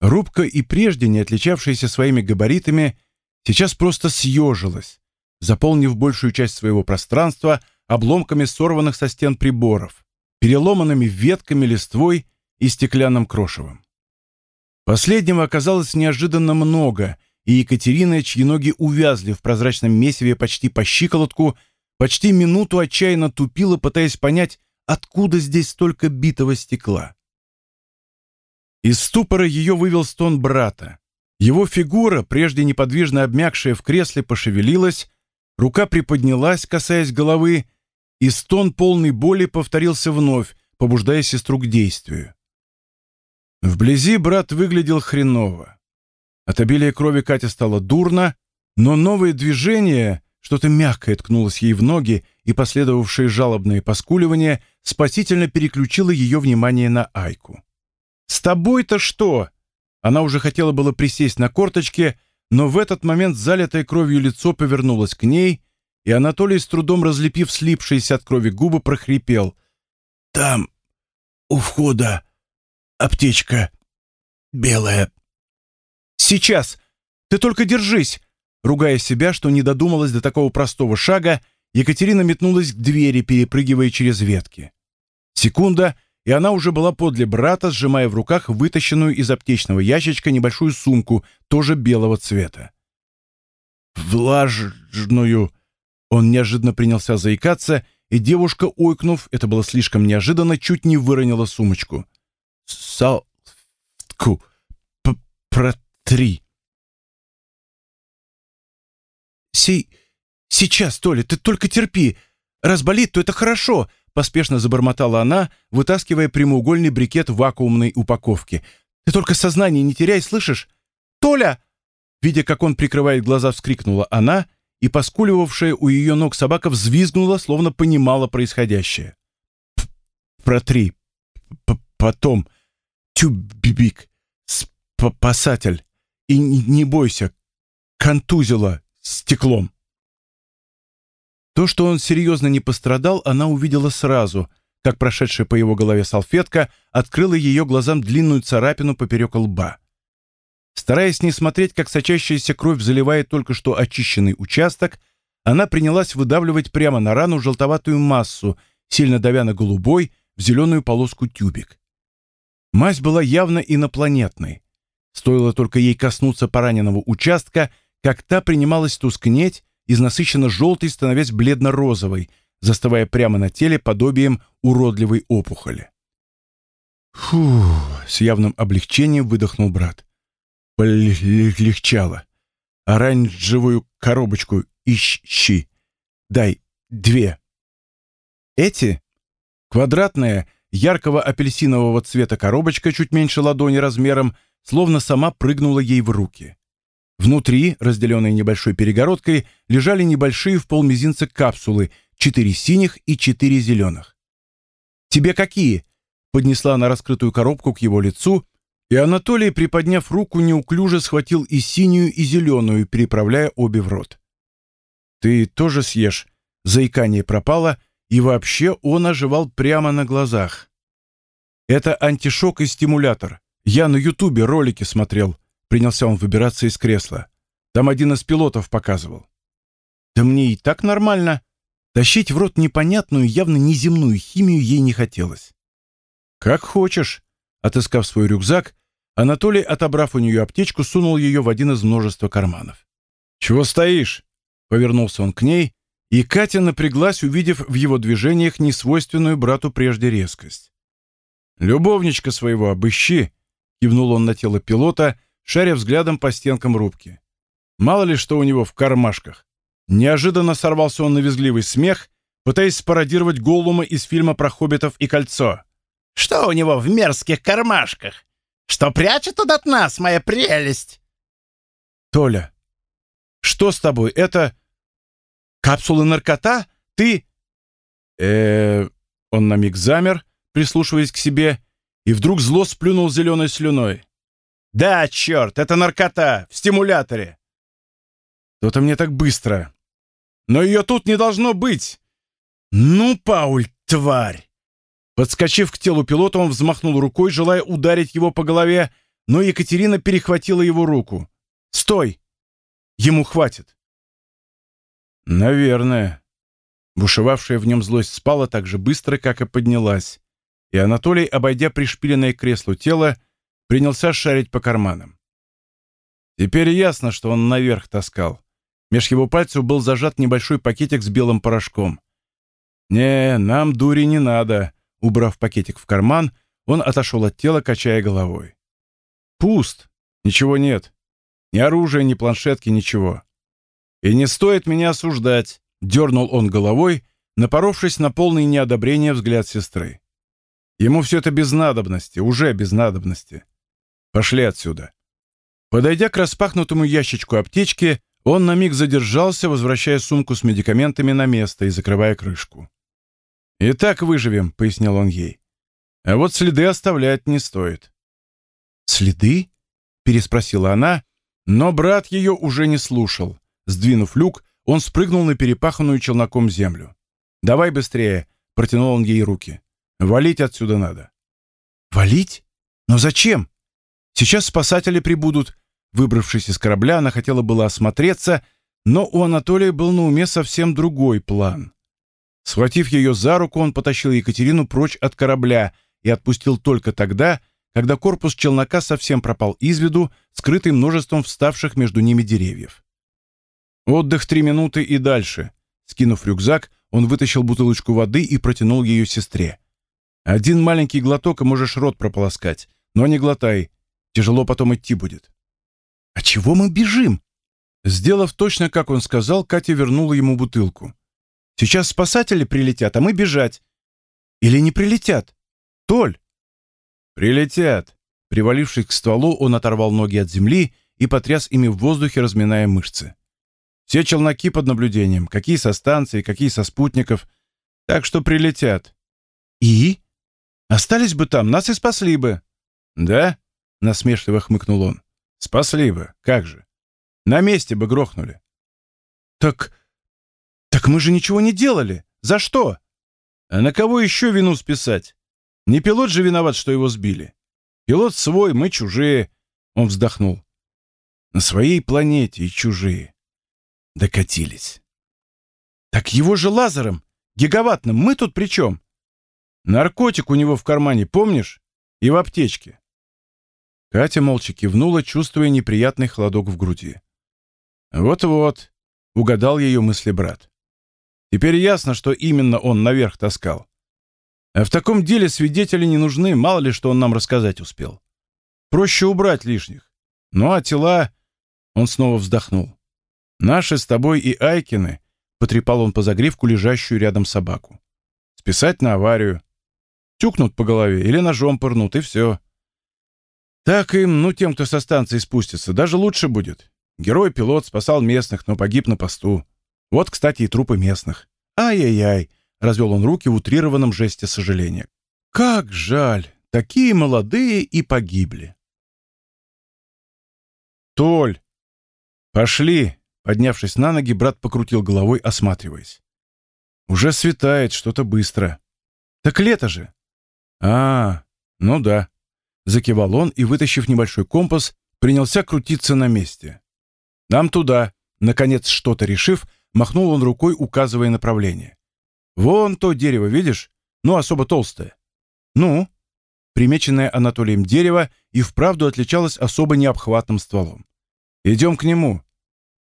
Рубка, и прежде не отличавшаяся своими габаритами, сейчас просто съежилась, заполнив большую часть своего пространства обломками сорванных со стен приборов, переломанными ветками, листвой и стеклянным крошевом. Последнего оказалось неожиданно много, и Екатерина, чьи ноги увязли в прозрачном месиве почти по щиколотку, почти минуту отчаянно тупила, пытаясь понять, откуда здесь столько битого стекла. Из ступора ее вывел стон брата. Его фигура, прежде неподвижно обмякшая в кресле, пошевелилась, рука приподнялась, касаясь головы, и стон полной боли повторился вновь, побуждая сестру к действию. Вблизи брат выглядел хреново. От обилия крови Катя стало дурно, но новое движение, что-то мягкое ткнулось ей в ноги, и последовавшее жалобное поскуливание спасительно переключило ее внимание на Айку. «С тобой-то что?» Она уже хотела было присесть на корточке, но в этот момент залитое кровью лицо повернулось к ней, и Анатолий, с трудом разлепив слипшиеся от крови губы, прохрипел. «Там, у входа, аптечка белая». «Сейчас! Ты только держись!» Ругая себя, что не додумалась до такого простого шага, Екатерина метнулась к двери, перепрыгивая через ветки. Секунда, и она уже была подле брата, сжимая в руках вытащенную из аптечного ящичка небольшую сумку, тоже белого цвета. «Влажную!» Он неожиданно принялся заикаться, и девушка, ойкнув, это было слишком неожиданно, чуть не выронила сумочку. «Салфетку протри!» «Си... сейчас, Толя, ты только терпи. Раз болит, то это хорошо», — поспешно забормотала она, вытаскивая прямоугольный брикет в вакуумной упаковке. «Ты только сознание не теряй, слышишь? Толя!» Видя, как он прикрывает глаза, вскрикнула она, и поскуливавшая у ее ног собака взвизгнула, словно понимала происходящее. «Протри. П Потом. Тюбик. Спасатель. И не бойся. Контузила стеклом. То, что он серьезно не пострадал, она увидела сразу, как прошедшая по его голове салфетка открыла ее глазам длинную царапину поперек лба. Стараясь не смотреть, как сочащаяся кровь заливает только что очищенный участок, она принялась выдавливать прямо на рану желтоватую массу, сильно давя на голубой, в зеленую полоску тюбик. Мазь была явно инопланетной. Стоило только ей коснуться пораненного участка, как та принималась тускнеть, из насыщенно желтой становясь бледно-розовой, застывая прямо на теле подобием уродливой опухоли. «Фу!» — с явным облегчением выдохнул брат. «Полегчало. Оранжевую коробочку ищи. Дай две». «Эти?» Квадратная, яркого апельсинового цвета коробочка, чуть меньше ладони размером, словно сама прыгнула ей в руки. Внутри, разделенные небольшой перегородкой, лежали небольшие в полмизинца капсулы, четыре синих и четыре зеленых. «Тебе какие?» — поднесла она раскрытую коробку к его лицу, и Анатолий, приподняв руку, неуклюже схватил и синюю, и зеленую, переправляя обе в рот. «Ты тоже съешь?» Заикание пропало, и вообще он оживал прямо на глазах. «Это антишок и стимулятор. Я на Ютубе ролики смотрел. Принялся он выбираться из кресла. Там один из пилотов показывал. Да мне и так нормально. Тащить в рот непонятную, явно неземную химию ей не хотелось. Как хочешь. Отыскав свой рюкзак, Анатолий, отобрав у нее аптечку, сунул ее в один из множества карманов. «Чего стоишь?» Повернулся он к ней, и Катя напряглась, увидев в его движениях несвойственную брату прежде резкость. «Любовничка своего обыщи!» — кивнул он на тело пилота — шаря взглядом по стенкам рубки. Мало ли что у него в кармашках. Неожиданно сорвался он на визгливый смех, пытаясь спародировать Голлума из фильма про хоббитов и кольцо. «Что у него в мерзких кармашках? Что прячет он от нас, моя прелесть?» «Толя, что с тобой? Это... капсулы наркота? Ты...» э Он на миг замер, прислушиваясь к себе, и вдруг зло сплюнул зеленой слюной. «Да, черт, это наркота, в стимуляторе!» «То-то мне так быстро!» «Но ее тут не должно быть!» «Ну, Пауль, тварь!» Подскочив к телу пилота, он взмахнул рукой, желая ударить его по голове, но Екатерина перехватила его руку. «Стой! Ему хватит!» «Наверное». Бушевавшая в нем злость спала так же быстро, как и поднялась, и Анатолий, обойдя пришпиленное к креслу тело, принялся шарить по карманам. Теперь ясно, что он наверх таскал. Меж его пальцев был зажат небольшой пакетик с белым порошком. «Не, нам дури не надо», — убрав пакетик в карман, он отошел от тела, качая головой. «Пуст. Ничего нет. Ни оружия, ни планшетки, ничего. И не стоит меня осуждать», — дернул он головой, напоровшись на полное неодобрение взгляд сестры. Ему все это без надобности, уже без надобности. Пошли отсюда. Подойдя к распахнутому ящичку аптечки, он на миг задержался, возвращая сумку с медикаментами на место и закрывая крышку. «И так выживем», — пояснил он ей. «А вот следы оставлять не стоит». «Следы?» — переспросила она, но брат ее уже не слушал. Сдвинув люк, он спрыгнул на перепаханную челноком землю. «Давай быстрее!» — протянул он ей руки. «Валить отсюда надо». «Валить? Но зачем? Сейчас спасатели прибудут». Выбравшись из корабля, она хотела было осмотреться, но у Анатолия был на уме совсем другой план. Схватив ее за руку, он потащил Екатерину прочь от корабля и отпустил только тогда, когда корпус челнока совсем пропал из виду, скрытый множеством вставших между ними деревьев. Отдых три минуты и дальше. Скинув рюкзак, он вытащил бутылочку воды и протянул ее сестре. «Один маленький глоток, и можешь рот прополоскать. Но не глотай. Тяжело потом идти будет». «А чего мы бежим?» Сделав точно, как он сказал, Катя вернула ему бутылку. «Сейчас спасатели прилетят, а мы бежать». «Или не прилетят? Толь!» «Прилетят!» Привалившись к стволу, он оторвал ноги от земли и потряс ими в воздухе, разминая мышцы. Все челноки под наблюдением, какие со станции, какие со спутников. Так что прилетят. И? Остались бы там, нас и спасли бы. Да? Насмешливо хмыкнул он. Спасли бы, как же. На месте бы грохнули. Так... Так мы же ничего не делали. За что? А на кого еще вину списать? Не пилот же виноват, что его сбили. Пилот свой, мы чужие. Он вздохнул. На своей планете и чужие. Докатились. Так его же лазером, гигаваттным, мы тут при чем? Наркотик у него в кармане, помнишь? И в аптечке. Катя молча кивнула, чувствуя неприятный холодок в груди. «Вот-вот», — угадал ее мысли брат. «Теперь ясно, что именно он наверх таскал. А в таком деле свидетели не нужны, мало ли что он нам рассказать успел. Проще убрать лишних. Ну а тела...» Он снова вздохнул. Наши с тобой и Айкины, потрепал он по загривку лежащую рядом собаку. Списать на аварию. Тюкнут по голове или ножом пырнут, и все. Так им, ну, тем, кто со станции спустится, даже лучше будет. Герой-пилот спасал местных, но погиб на посту. Вот, кстати, и трупы местных. Ай-яй-яй, развел он руки в утрированном жесте сожаления. Как жаль, такие молодые и погибли. Толь, пошли, Поднявшись на ноги, брат покрутил головой, осматриваясь. «Уже светает, что-то быстро. Так лето же!» «А, ну да», — закивал он и, вытащив небольшой компас, принялся крутиться на месте. «Нам туда», — наконец что-то решив, махнул он рукой, указывая направление. «Вон то дерево, видишь? Ну, особо толстое». «Ну?» Примеченное Анатолием дерево и вправду отличалось особо необхватным стволом. «Идем к нему.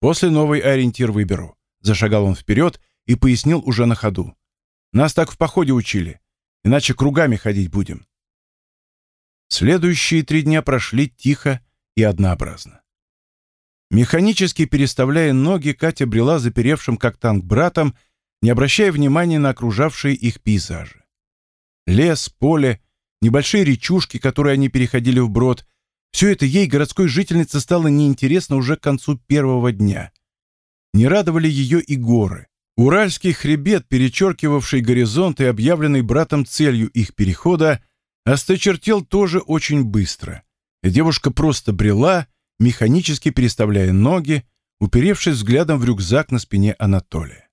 После новый ориентир выберу. Зашагал он вперед и пояснил уже на ходу. Нас так в походе учили, иначе кругами ходить будем. Следующие три дня прошли тихо и однообразно. Механически переставляя ноги, Катя брела заперевшим как танк братом, не обращая внимания на окружавшие их пейзажи. Лес, поле, небольшие речушки, которые они переходили вброд — все это ей, городской жительнице, стало неинтересно уже к концу первого дня. Не радовали ее и горы. Уральский хребет, перечеркивавший горизонт и объявленный братом целью их перехода, осточертел тоже очень быстро. Девушка просто брела, механически переставляя ноги, уперевшись взглядом в рюкзак на спине Анатолия.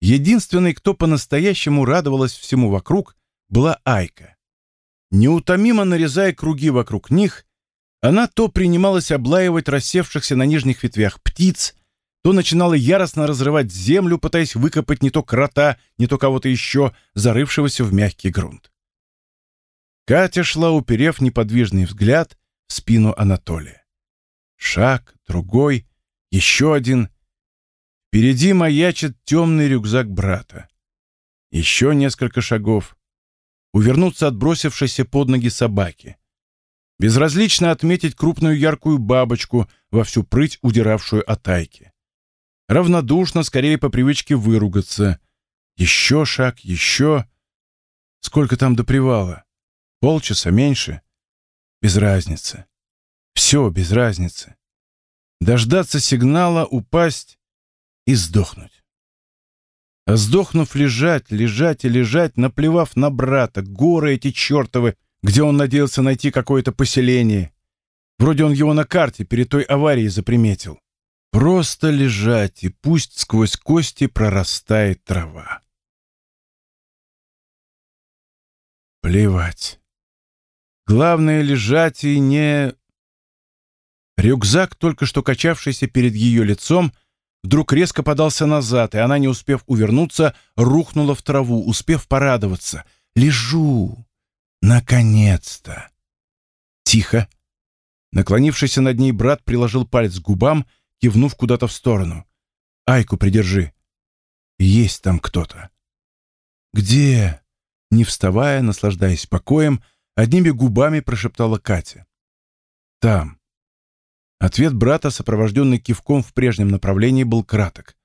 Единственной, кто по-настоящему радовалась всему вокруг, была Айка. Неутомимо нарезая круги вокруг них, она то принималась облаивать рассевшихся на нижних ветвях птиц, то начинала яростно разрывать землю, пытаясь выкопать не то крота, не то кого-то еще, зарывшегося в мягкий грунт. Катя шла, уперев неподвижный взгляд в спину Анатолия. Шаг, другой, еще один. Впереди маячит темный рюкзак брата. Еще несколько шагов увернуться от бросившейся под ноги собаки. Безразлично отметить крупную яркую бабочку, во всю прыть удиравшую от тайки. Равнодушно, скорее по привычке выругаться. Еще шаг, еще. Сколько там до привала? Полчаса, меньше? Без разницы. Все без разницы. Дождаться сигнала, упасть и сдохнуть. А сдохнув лежать, лежать и лежать, наплевав на брата, горы эти чертовы, где он надеялся найти какое-то поселение. Вроде он его на карте перед той аварией заприметил. Просто лежать, и пусть сквозь кости прорастает трава. Плевать. Главное — лежать и не... Рюкзак, только что качавшийся перед ее лицом, вдруг резко подался назад, и она, не успев увернуться, рухнула в траву, успев порадоваться. «Лежу! Наконец-то!» Тихо. Наклонившийся над ней брат приложил палец к губам, кивнув куда-то в сторону. «Айку придержи. Есть там кто-то». «Где?» Не вставая, наслаждаясь покоем, одними губами прошептала Катя. «Там». Ответ брата, сопровожденный кивком в прежнем направлении, был краток.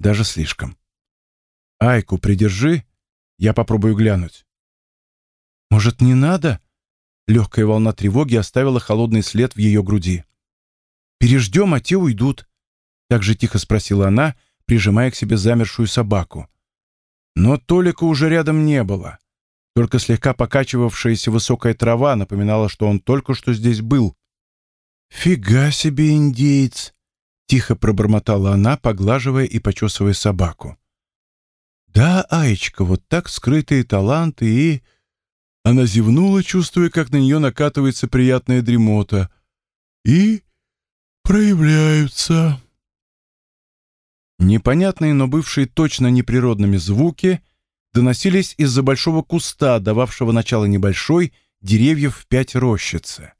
Даже слишком. «Айку придержи, я попробую глянуть». «Может, не надо?» Легкая волна тревоги оставила холодный след в ее груди. «Переждем, а те уйдут», — так же тихо спросила она, прижимая к себе замершую собаку. Но Толика уже рядом не было. Только слегка покачивавшаяся высокая трава напоминала, что он только что здесь был. «Фига себе, индеец!» — тихо пробормотала она, поглаживая и почесывая собаку. «Да, Аечка, вот так скрытые таланты и...» Она зевнула, чувствуя, как на нее накатывается приятная дремота. «И проявляются...» Непонятные, но бывшие точно неприродными звуки доносились из-за большого куста, дававшего начало небольшой, деревьев в пять рощицы.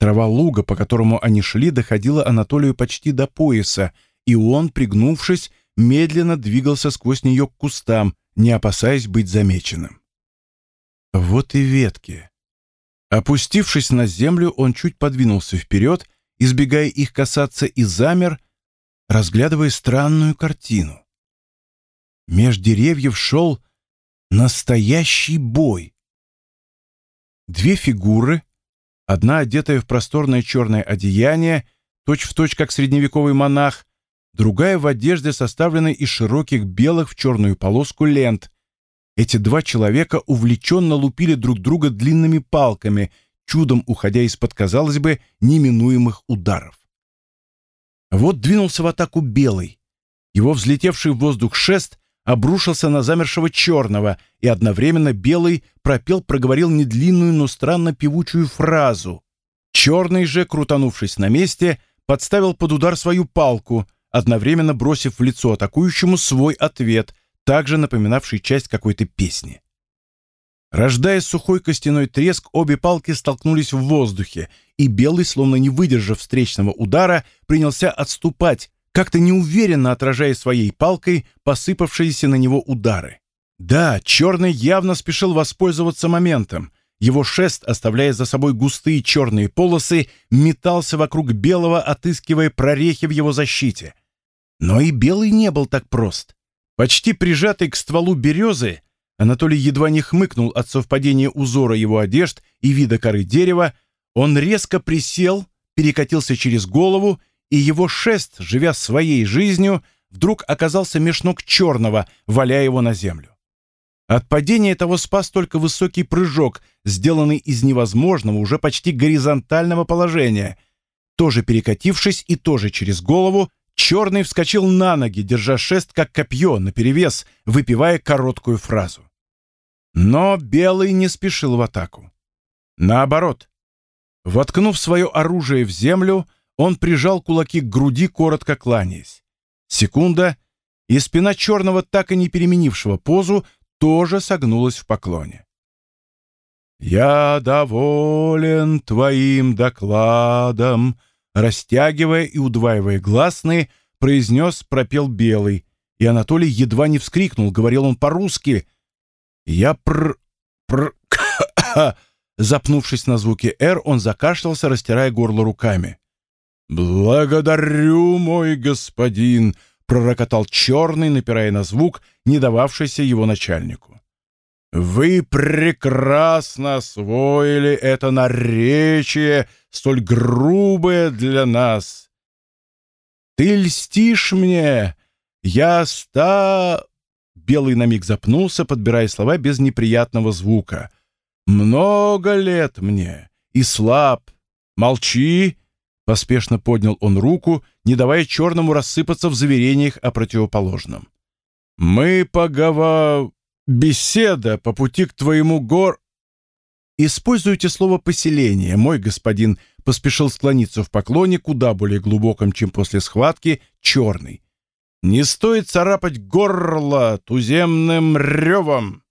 Трава луга, по которому они шли, доходила Анатолию почти до пояса, и он, пригнувшись, медленно двигался сквозь нее к кустам, не опасаясь быть замеченным. Вот и ветки. Опустившись на землю, он чуть подвинулся вперед, избегая их касаться, и замер, разглядывая странную картину. Меж деревьев шел настоящий бой. Две фигуры, одна одетая в просторное черное одеяние, точь-в-точь точь как средневековый монах, другая в одежде, составленной из широких белых в черную полоску лент. Эти два человека увлеченно лупили друг друга длинными палками, чудом уходя из-под, казалось бы, неминуемых ударов. Вот двинулся в атаку белый. Его взлетевший в воздух шест обрушился на замершего черного, и одновременно белый пропел, проговорил недлинную, но странно певучую фразу. Черный же, крутанувшись на месте, подставил под удар свою палку, одновременно бросив в лицо атакующему свой ответ, также напоминавший часть какой-то песни. Рождая сухой костяной треск, обе палки столкнулись в воздухе, и Белый, словно не выдержав встречного удара, принялся отступать, как-то неуверенно отражая своей палкой посыпавшиеся на него удары. Да, Черный явно спешил воспользоваться моментом. Его шест, оставляя за собой густые черные полосы, метался вокруг Белого, отыскивая прорехи в его защите. Но и Белый не был так прост. Почти прижатый к стволу березы, Анатолий едва не хмыкнул от совпадения узора его одежд и вида коры дерева, он резко присел, перекатился через голову, и его шест, живя своей жизнью, вдруг оказался меж ног черного, валяя его на землю. От падения того спас только высокий прыжок, сделанный из невозможного, уже почти горизонтального положения. Тоже перекатившись и тоже через голову, черный вскочил на ноги, держа шест как копье, наперевес, выпивая короткую фразу. Но Белый не спешил в атаку. Наоборот. Воткнув свое оружие в землю, он прижал кулаки к груди, коротко кланяясь. Секунда, и спина черного, так и не переменившего позу, тоже согнулась в поклоне. «Я доволен твоим докладом», растягивая и удваивая гласные, произнес, пропел Белый, и Анатолий едва не вскрикнул, говорил он по-русски — я пр... пр... (coughs) Запнувшись на звуке «Р», он закашлялся, растирая горло руками. «Благодарю, мой господин!» — пророкотал черный, напирая на звук, не дававшейся его начальнику. «Вы прекрасно освоили это наречие, столь грубое для нас. Ты льстишь мне, я ста...» Белый на миг запнулся, подбирая слова без неприятного звука. «Много лет мне и слаб. Молчи!» Поспешно поднял он руку, не давая черному рассыпаться в заверениях о противоположном. «Мы погова... беседа по пути к твоему гор...» «Используйте слово «поселение», мой господин», поспешил склониться в поклоне куда более глубоком, чем после схватки, черный. «Не стоит царапать горло туземным ревом!»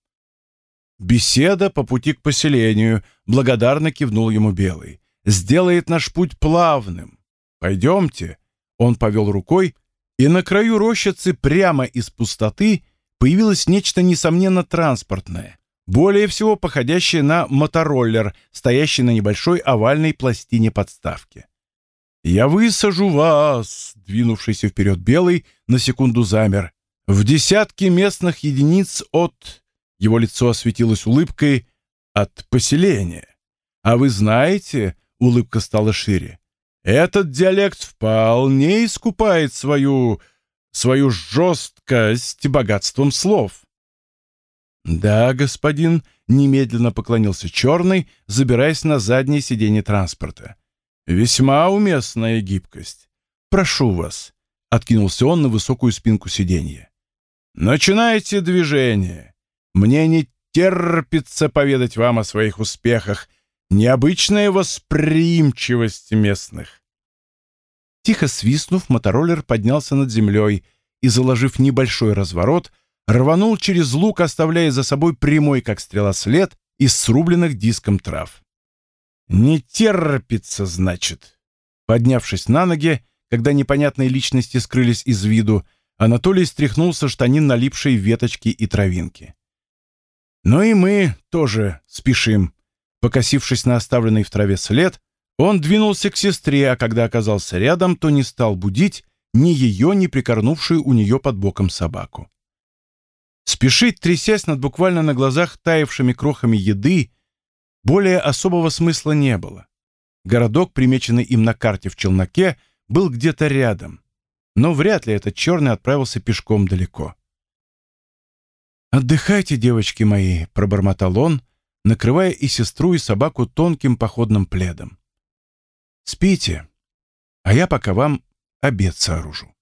«Беседа по пути к поселению», — благодарно кивнул ему Белый. «Сделает наш путь плавным. Пойдемте». Он повел рукой, и на краю рощицы прямо из пустоты появилось нечто несомненно транспортное, более всего походящее на мотороллер, стоящий на небольшой овальной пластине подставки. «Я высажу вас!» — двинувшийся вперед Белый на секунду замер. «В десятки местных единиц от...» Его лицо осветилось улыбкой «от поселения». «А вы знаете...» — улыбка стала шире. «Этот диалект вполне искупает свою... свою жесткость богатством слов». «Да, господин», — немедленно поклонился Черный, забираясь на заднее сиденье транспорта. «Весьма уместная гибкость. Прошу вас», — откинулся он на высокую спинку сиденья. «Начинайте движение. Мне не терпится поведать вам о своих успехах. Необычная восприимчивость местных». Тихо свистнув, мотороллер поднялся над землей и, заложив небольшой разворот, рванул через луг, оставляя за собой прямой, как стрела, след из срубленных диском трав. «Не терпится, значит!» Поднявшись на ноги, когда непонятные личности скрылись из виду, Анатолий стряхнул со штанин налипшие веточки и травинки. «Но и мы тоже спешим». Покосившись на оставленный в траве след, он двинулся к сестре, а когда оказался рядом, то не стал будить ни ее, ни прикорнувшую у нее под боком собаку. Спешить, трясясь над буквально на глазах таявшими крохами еды, более особого смысла не было. Городок, примеченный им на карте в челноке, был где-то рядом, но вряд ли этот черный отправился пешком далеко. «Отдыхайте, девочки мои», — пробормотал он, накрывая и сестру, и собаку тонким походным пледом. «Спите, а я пока вам обед сооружу».